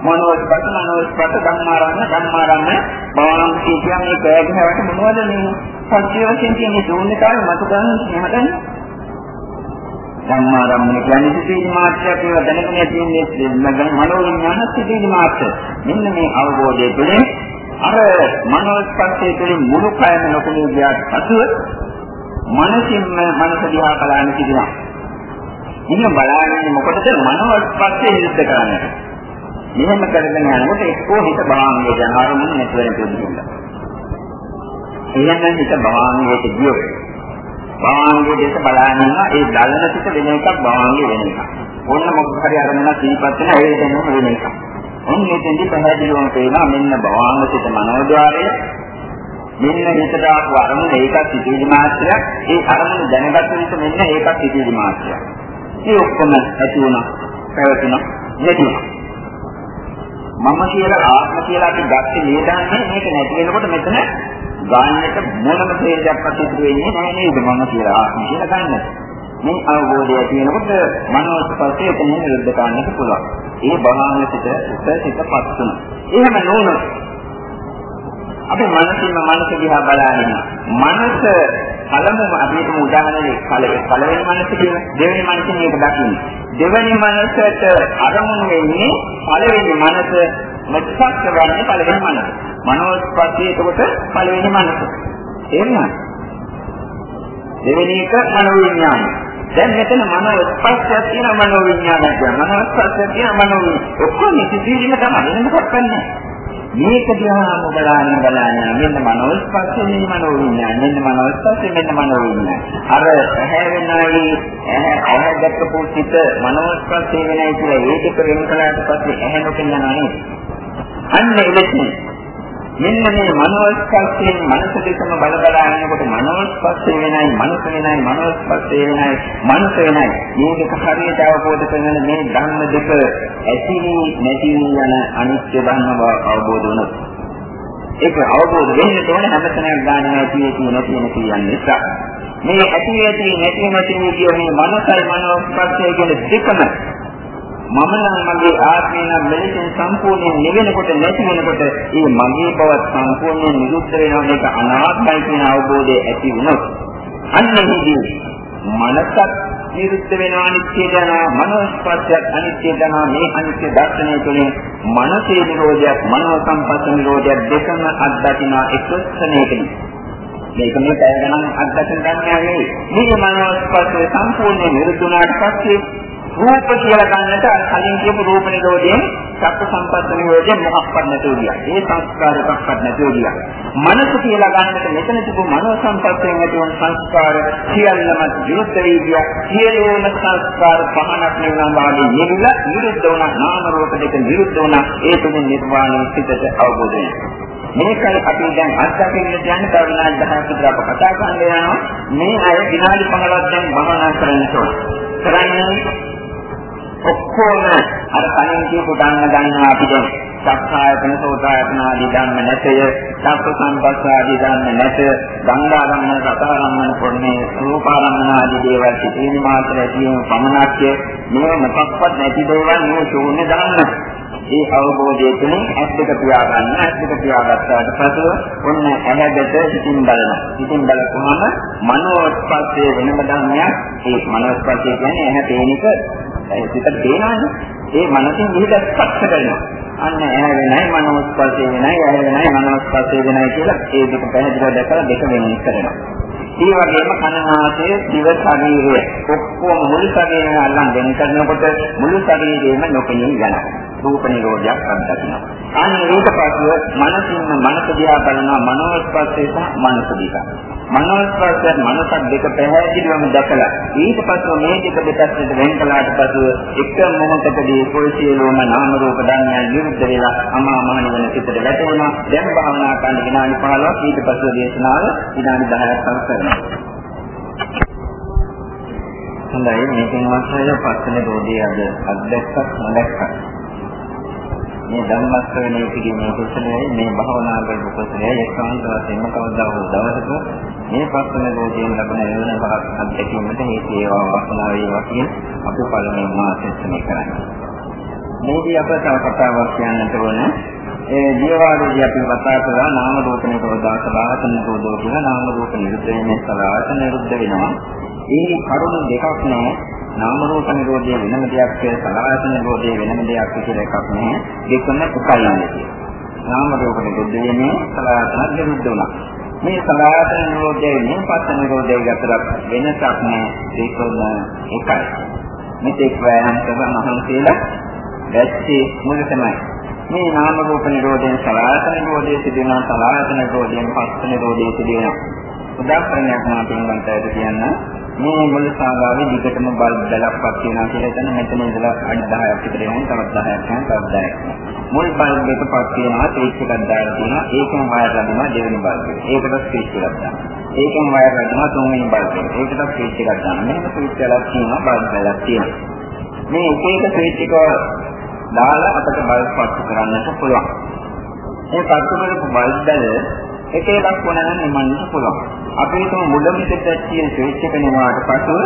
මනෝස්පත මනෝස්පත ධම්මාරම්ම ධම්මාරම්ම භවංග කියන්නේ කෑගහවට මොනවද මේ සත්‍ය වශයෙන් තියෙන ශූන්‍යතාවය මත ගන්න හදන්නේ? ධම්මාරම්මන කියන්නේ සිටින මාත්‍රයක් ඒවා දැනගෙන තියෙන්නේ මනෝවිඥාන සිටින මාත්‍ර. මෙන්න මේ අවබෝධය තුළින් අර මනෝස්පර්ශය තුළින් මුළු කයම නොකෙනී ගියාට පසුව මනසින්ම මනස දිහා බලන්න සිටිනවා. ඉන්න බලන්නේ මොකටද මනෝස්පර්ශය නිරුද්ධ කරන්නට. මෙහෙම කරගෙන යනකොට එක්කෝ හිත භාංගය යන අරමුණ නැති වෙන දෙයක්. ඊළඟට හිත භාංගයට ගියොත් භාංගයේ දෙස බලාගෙන ඉන්නවා ඒ දලන පිට වෙන එකක් භාංගයේ වෙන එකක්. ඕන්න මොකක් හරි අරමුණක් දීපත් වෙන ඒ දෙන්නම වෙන එකක්. ඔන්න මෙතෙන්දි පැහැදිලිවම පේනවා මෙන්න භාංග සිත මනෝද්වාරය මෙන්න හිතට ආපු අරමුණ ඒකත් සිටිවිලි මාත්‍රයක්. ඒ අරමුණ දැනගත්ත විට මෙන්න ඒකත් සිටිවිලි මාත්‍රයක්. මේ ඔක්කොම ඇති වුණා, පැවතුණා, නැති වුණා. මම කියලා ආත්ම කියලා අපි ගත්තේ නේදන්නේ මේක නැති වෙනකොට මෙතන ගන්නට මොනම හේතුවක්වත් ඉතුරු වෙන්නේ නැහැ නේද මම කියලා ආත්ම කියලා ගන්න. මේ අවබෝධය තියෙනකොට මනෝස්පර්ශය එතනින් නිරුද්ධ කරන්නට පුළුවන්. ඒ භාවනාව සිට සිතපත් වෙනවා. එහෙම නොවුනොත් අපි මනසින්ම මනස දිහා බලාගෙන මනස පළමුව අපි හිතමු උදාහරණයක් පළවෙනි මනස කියලා දෙවෙනි මනසින් මේක දකින්න. දෙවෙනි මනසට අරමුණු වෙන්නේ පළවෙනි මනස මෙත්සක් කරන්නේ පළවෙනි මනස. මනෝස්පර්ශය එතකොට පළවෙනි මනස. එහෙමයි. දෙවෙනි එක මනෝවිඥානය. දැන් මෙතන මනෝස්පර්ශයක් තියෙන මනෝවිඥානයක් තියෙනවා. මනෝස්පර්ශයක් තියෙන මනෝවිඥානය. ඔක්කොම කිසිදීම තමයි වෙන මොකක්ද නැහැ. මේක දිහාම බලන්න බලන්න මෙන්න මනෝස්පර්ශය මෙන්න මනෝවිඤ්ඤාණය මෙන්න මනෝස්පර්ශය මෙන්න මනෝවිඤ්ඤාණය. අර ඇහැවෙනයි ඇහැ ඇහැ දැක්කපු සිත මනෝස්පර්ශය වෙනයි කියලා ඒක වෙන කලකට පස්සේ ඇහැ නොපෙන්නනවා නේද? අන්න එලෙසින් මෙන්න මේ මනෝස්පර්ශයෙන් මනස දෙකම බල බලා ඉන්නකොට මනෝස්පර්ශය වෙනයි මනස වෙනයි මනෝස්පර්ශය වෙනයි මනස වෙනයි මේ දෙක හරියට අවබෝධ කරගෙන මේ ධර්ම දෙක ඇති නැති යන අනිත්‍ය ධර්ම බව අවබෝධ වුණොත් ඒක අවබෝධ වෙන්න ඕන හැමතැනම ගන්න නැති ඇති නැති නැති කියන්නේ නිසා. මේ ඇති ඇති නැති නැති කියන මේ මනසයි මනෝස්පර්ශය කියන දෙකම මම නම් මගේ ආත්මය නම් මෙලෙසින් සම්පූර්ණයෙන් නිවෙනකොට නැති වෙනකොට ඒ මගේ බව සම්පූර්ණයෙන් නිරුද්ධ වෙනවා. මේක අනාත්මයි කියන අවබෝධය ඇති වුණොත් අන්න එහිදී මනසත් නිරුද්ධ වෙනවා අනිත්‍ය දනා මනෝස්පර්ශයත් අනිත්‍ය දනා. මේ අනිත්‍ය දර්ශනය තුළින් මනසේ නිරෝධයක් මනෝ සම්පස්ස නිරෝධයක් දෙකම අත්දකින්න එකස්සනයකදී මේක මේ පැය ගණන් අත්දකින්න ගන්නවා නෙවෙයි. මේ මනෝස්පර්ශය සම්පූර්ණයෙන් නිරුද්ධ වුණාට පස්සේ රූප කියලා ගන්නට අර කලින් කියපු රූප නිරෝධයෙන් චක්ක සම්පස්ස නිරෝධයෙන් මොකක්වත් නැතුව ගියා. ඒ සංස්කාරයක්වත් නැතුව ගියා. මනස කියලා ගන්නට මෙතන තිබු මනෝ සම්පස්යෙන් ඇතිවන සංස්කාර සියල්ලම විරුද්ධ වී ගියා. සියලුම සංස්කාර පහනක් නෙවනම් වාගේ නිරුල නිරුද්ධ වුණා නාම රූප දෙක නිරුද්ධ වුණා. ඒ තුනේ නිර්වාණය සිතට අවබෝධ වෙනවා. මේකයි අපි දැන් අත්දකින්න කියන්නේ කරුණා දහයක් විතර අප කතා කරන්න යනවා. මේ අය විනාඩි 15ක් දැන් භවනා කරන්න ඕන. කරන්නේ ඔක්කොම අර කලින් කියපු ධර්ම ගන්නවා අපි දැන්. සක්කායතන සෝතායතන ආදී ධර්ම නැතය සත්‍ය සම්පස්ස ආදී ධර්ම නැත ගංගාරම්මන සතරම්මන පොන්නේ රූපාරම්මන ආදී දේවල් සිටින මාත්‍ර ඇතිවීම පමණක්ය. මේ මොකක්වත් නැති දේවල් මේ ශූන්‍ය ධර්ම. ඒ අවබෝධය තුළින් ඇස් දෙක පියාගන්න ඇස් දෙක පියාගත්තාට පසුව ඔන්න ඇහැකට සිතින් බලනවා. සිතින් බලපුවම මනෝස්පර්ශයේ වෙනම ධර්මයක්. ඒ මනෝස්පර්ශය කියන්නේ ඇහැ පේන එක. සිතට පේනවානේ ඒ මනසින් විහිද ස්පර්ශ කරනවා. අන්න ඇහැ වෙනයි මනෝස්පර්ශය වෙනයි ඇහැ වෙනයි මනෝස්පර්ශය වෙනයි කියලා ඒ දෙක පැහැදිලිව දැකලා දෙක වෙනින් කරනවා. ඒ වගේම කනනාසය දිව ශරීරය ඔක්කොම මුළු ශරීරය අල්ලන් දෙන්න කරනකොට මුළු ශරීරයම නොපෙනී යනවා. රූප නිරෝධයක් අත්දකිනවා. අනේ ඊට පස්ව මනසින්ම මනස දිහා බලනවා මනෝස්පර්ශය සහ මනස දිහා. මනෝස්පර්ශය මනසක් දෙක පැහැදිලිවම දැකලා ඊට පස්ව මේ දෙක දෙපැත්තට වෙන් කළාට පස්ව එක මොහොතකදී පොයිසියලෝම නාම රූප ධර්මයන් නිරුද්ධ වෙලා අමා මහ නිවන සිතට වැටෙනවා. දැන් භාවනා කරන විනාඩි 15ක් ඊට පස්ව දේශනාව විනාඩි 10ක් තව කරනවා. හොඳයි මේකෙන් මාසය පස්සේ රෝධිය අද අත්දැක්කත් නොදැක්කත් මේ ධම්මස්කරණය කිරීමේ කුසලයයි මේ භාවනා කරන කුසලයයි ඒකාන්ත වශයෙන්ම කවදා හෝ දවසක මේ පස්වන භෝජයෙන් ලැබෙන යෝන පහක් අත්දැකීමට හේතු වේවා වාසනාව වේවා කියන අපි පළමුවෙන් මාසෙත්මේ කරන්නේ. මේදී අප තව කතාවක් කියන්නට ඕන. ඒ ජීවාදී අපි කතා කළා නාම රූප නිරෝධා සලආතන නිරෝධෝ කියලා. නාම රූප නිරුද්ධ වෙන්නේ සලආතන නිරුද්ධ වෙනවා. ඒ කරුණු දෙකක් නෑ නාම රූප නිරෝධය වෙනම දෙයක් සලආයතන නිරෝධය වෙනම දෙයක් කියලා එකක් නෑ දෙකම එකයි නෙවෙයි නාම රූප නිරෝධය වෙන්නේ සලආයතන නිරුද්ධ වුණා. මේ සලආයතන නිරෝධය වෙන්නේ පස්ස නිරෝධය අතර වෙනසක් නෑ දෙකම එකයි. මෙතෙක් වෑයම් කරන මහන්සියලා දැක්කේ මුල තමයි මේ නාම රූප නිරෝධයෙන් සලආයතන නිරෝධය සිදුවෙනවා සලආයතන නිරෝධයෙන් පස්ස නිරෝධය සිදුවෙනවා. උදාහරණයක් මම පින්වන්තයට කියන්න. මේ මුල් සාගාවේ දිගටම බල්බ් බැලක්වත් තියෙනවා කියලා එතන මෙතන ඉඳලා අඩි 10ක් විතර යනවා තවත් 10ක් යනවා තවත් 10ක් යනවා මුල් බල්බ් එකපත් තියෙනවා ස්විච් එකක් දාලා තියෙනවා. ඒකෙන් වයර් ලැබෙනවා දෙවෙනි බල්බ් එක ඒකට ස්විච් එකක් දානවා. ඒකෙන් වයර් ලැබෙනවා තුන්වෙනි බල්බ් එක ඒකට ස්විච් එකක් දානවා. මෙන්න ස්විච් එකක් තියෙනවා බල්බ් එකක් තියෙනවා. මේ එක එක ස්විච් එක දාලා අපිට බල්බ් පත්තු කරන්නට පුළුවන් මේ පත්තු කරපු බල්බ් වල එක එකක් වුණා නම් එමන්නට පුළුවන්. අපි හිතමු මුලම පිටට තියෙන ස්විච් එක නෙවාට පසුව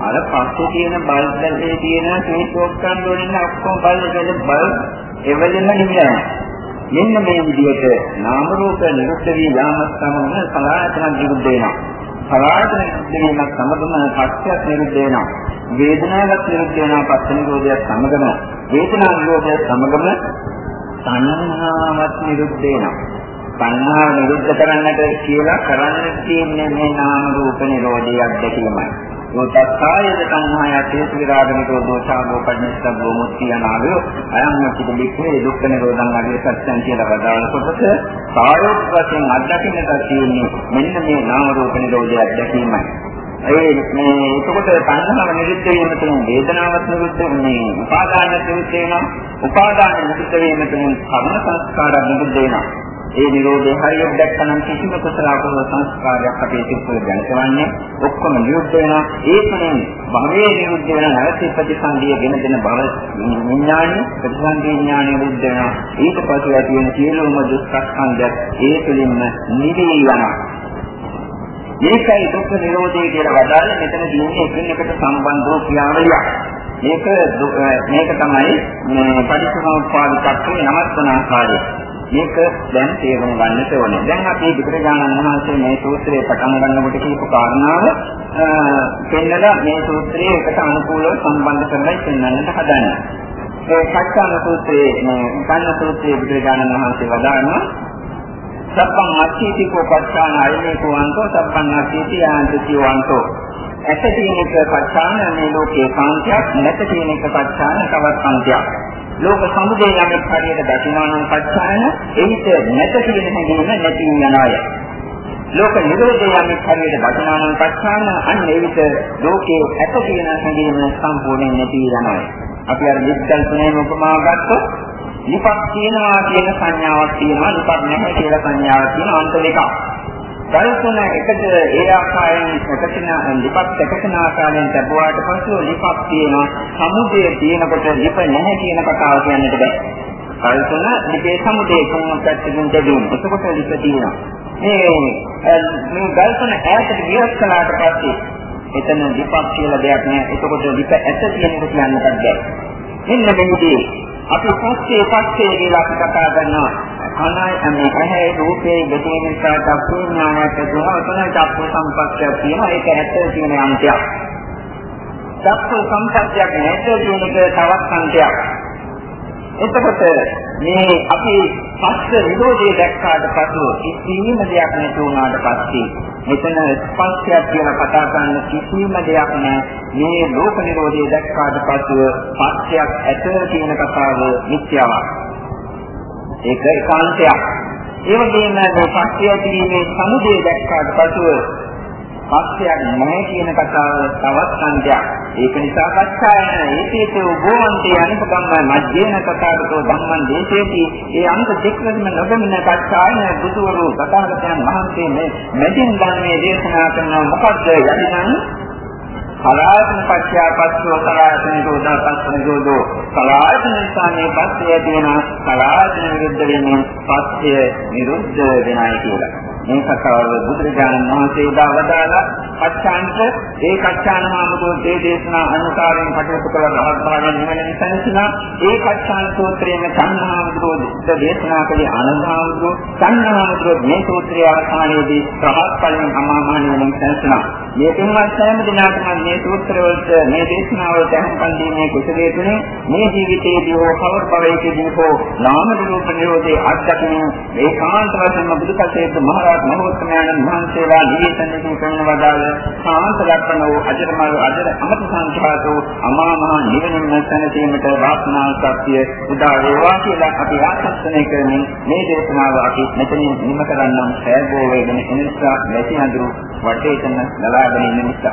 අර පස්සේ තියෙන බල්බ් එකේ තියෙන ස්විච් ඔෆ් කරන වලින් ඔක්කොම බල්බ් එකේ බල්බ් එවලෙම නිවිලා මෙන්න මේ විදිහට නාම රූප නිරුද්ධ වී යාමත් සමග සලආයතන නිරුද්ධ වෙනවා. සලආයතන නිරුද්ධ වීමත් සමගම පස්සයක් නිරුද්ධ වෙනවා. වේදනාවක් නිරුද්ධ වෙනවා පස්ස නිරෝධයක් සමගම වේදනා නිරෝධයක් සමගම සංහාවක් නිරුද්ධ වෙනවා. සංහාව නිරුද්ධ කරන්නට කියලා කරන්න තියෙන්නේ මේ නාම රූප නිරෝධය අධ්‍යක්ීමයි. යෝතස්සායද සංහාය හේතු විරාග නිරෝධෝ ඡාගෝ පඤ්ඤස්සබ්බෝ මුක්ති යනාවෝ අයම් මුක්ති දෙකේ දුක්ඛ නිරෝධං අධිය සත්‍යං කියලා වදාළ කොටස කායෝත් වශයෙන් අධ්‍යක්ීමට තියෙන්නේ මෙන්න මේ නාම රූප නිරෝධය අධ්‍යක්ීමයි. ඒ මේ එතකොට සංහාව නිරුද්ධ වීම තුළින් වේදනාවක් නිරුද්ධ වෙන්නේ උපාදාන නිරුද්ධ වෙනවා උපාදාන නිරුද්ධ වීම තුළින් කර්ම සංස්කාර නිරුද්ධ වෙනවා ඒ නිරෝධය හරියට දැක්කනම් කිසිම කුසල අකුසල සංස්කාරයක් අපේ සිත්වල දැනගන්නේ ඔක්කොම නිරුද්ධ වෙනවා ඒ තුළින් භවයේ නිරුද්ධ වෙන නැවත ප්‍රතිසන්දිය ගෙන දෙන බව විඥානය ප්‍රතිසන්දි විඥානය නිරුද්ධ වෙනවා ඊට පස්සේ ඇති වෙන සියලුම දුක්ඛස්කන්ධය ඒ තුළින්ම නිවී යනවා මේකයි දුක්ඛ නිරෝධය කියලා වදාළේ මෙතන දින්නේ එකිනෙකට සම්බන්ධ වූ ක්‍රියාවලියක්. මේක මේක තමයි මේ පටිච්චසමුප්පාද tattve නමස්තන ආකාරය. මේක දැන් තේරුම් ගන්නට ඕනේ. දැන් අපි බුදුරජාණන් වහන්සේ මේ සූත්‍රයේ පටන් ගන්නකොට කියපු කාරණාව පෙන්නලා මේ සූත්‍රයේ එකට අනුකූලව සම්බන්ධ කරලා පෙන්වන්නට හදන්නේ. ඒ සත්‍යන සූත්‍රයේ මේ කන්න සූත්‍රයේ බුදුරජාණන් වහන්සේ වදාළනවා සබ්බං අච්චීති කෝපච්ඡාන අයමේ කෝවන්තෝ සබ්බං අච්චීති ආන්තති වන්තෝ ඇත තියෙන එක පච්ඡාන මේ ලෝකේ කාන්තියක් නැත තියෙන එක පච්ඡාන තවත් කාන්තියක් ලෝක සමුදය යමෙක් හරියට දකිනවා නම් පච්ඡාන එවිට නැත කියන හැඟීම නැති යනාය ලෝක නිරෝධය යමෙක් හරියට දකිනවා නම් පච්ඡාන අන්න එවිට ලෝකේ ඇත කියන හැඟීම සම්පූර්ණයෙන් නැති යනාය අපි අර විස්තර තුනේම උපමාව ගත්තොත් විපක් තියෙනවා කියන සංඥාවක් තියෙනවා විපක් නැහැ කියලා සංඥාවක් තියෙනවා අන්ත දෙකක්. දරුතුන එකට ඒ ආකාරයෙන් එකකින විපක් එකකින ආකාරයෙන් ලැබුවාට පසු විපක් තියෙනවා සමුදය තියෙනකොට විප නැහැ කියන කතාව කියන්නට බෑ. දරුතුන විපේ සමුදය කොහොමද පැත්තකින් දෙන්නේ. එතකොට විප තියෙනවා. මේ මේ දරුතුන ඈතට ගියත් කලකට පස්සේ එතන විපක් කියලා දෙයක් නෑ. එතකොට විප ඇත කියන එක කියන්නත් බෑ. මෙන්න මෙහිදී අපි පස්සේ පස්සේ කියලා අපි කතා කරනවා. කනයි මේ ඇහැ රූපේ දෙකේ නිසා චක්කු ඥානයක් තියෙනවා. එතන චක්කු සම්පස්සයක් තියෙනවා. ඒක ඇත්ත කියන අන්තයක්. චක්කු සම්පස්සයක් නැත කියන එක තවත් අන්තයක්. එතකොට මේ අපි පස්ස විරෝධය දැක්කාට පසු කිසිම දෙයක් නැති වුණාට පස්සේ මෙතන ස්පර්ශයක් කියලා කතා කරන කිසිම දෙයක් නැහැ. මේ ලෝක නිරෝධය දැක්කාට පසු පස්සයක් ඇත කියන කතාව මිත්‍යාවක්. ඒක ඒකාන්තයක්. ඒ වගේම මේ පස්සය ඇතිවීමේ සමුදය දැක්කාට පසු පස්සයක් නැහැ කියන කතාව තවත් සංජයක්. ඒක නිසා පස්සයන ඒකේතෝ ගෝවන්තේ අනිපගම්ම මජ්ජේන කතාවතෝ ධම්මං දේශේති. ඒ අංක දෙකම නොගමින පස්සයන බුදුවරු කතාවතයන් වහන්සේ මේ මෙදින් ධර්මයේ දේශනා කරන මොකද්ද යදිනම් කලායතන පත්‍යා පස්සෝ කලායතන දෝදා පස්සන දෝදෝ කලායතන ස්ථානයේ පස්සය තියෙන කලායතන විරුද්ධ වෙන්නේ පස්සය නිරුද්ධ වෙනයි කියලා. මේ කතාව බුදුරජාණන් වහන්සේ දාවදාලා පච්චාන්ත ඒ කච්චාන මාමුදෝ දේ දේශනා අනුකාරයෙන් කටයුතු කළ රහත් භාවයෙන් නිවන නිසනසිනා ඒ කච්චාන සූත්‍රයෙන් සංඝාමුදෝ දුක්ඛ දේශනා කළේ ආනන්දාමුදෝ සංඝාමුදෝ මේ සූත්‍රය අවසානයේදී රහත් ඵලයෙන් අමාමහ නිවන නිසනසිනා මේ තුන්වත් සෑම දිනකටම මේ සූත්‍ර වලට මේ දේශනාව දැක්කන් දීමේ කුසලයේ තුනේ මේ ජීවිතයේදී හෝ කවර භවයකදී හෝ නාම රූප නිරෝධයේ අත්දැකීම ඒකාන්ත වශයෙන්ම බුදුකසේත මහරහතන් මහෝත්තමයන් වහන්සේලා නිවේදනය කරන වදාළ සාන්ත ලක්ෂණ වූ අජරමල් අජර අමත සංඛාතෝ අමා මහ නිවනින් සැනසීමට වාසනා ශක්තිය උදා වේවා කියලා අපි ආශිර්වාදනය කරමින් මේ දේශනාව අපි මෙතනින් නිම කරන්නම්. සෑබෝ වේගෙන එන නිසා නැති අඳුරු වටේටම නලාගෙන ඉන්න නිසා.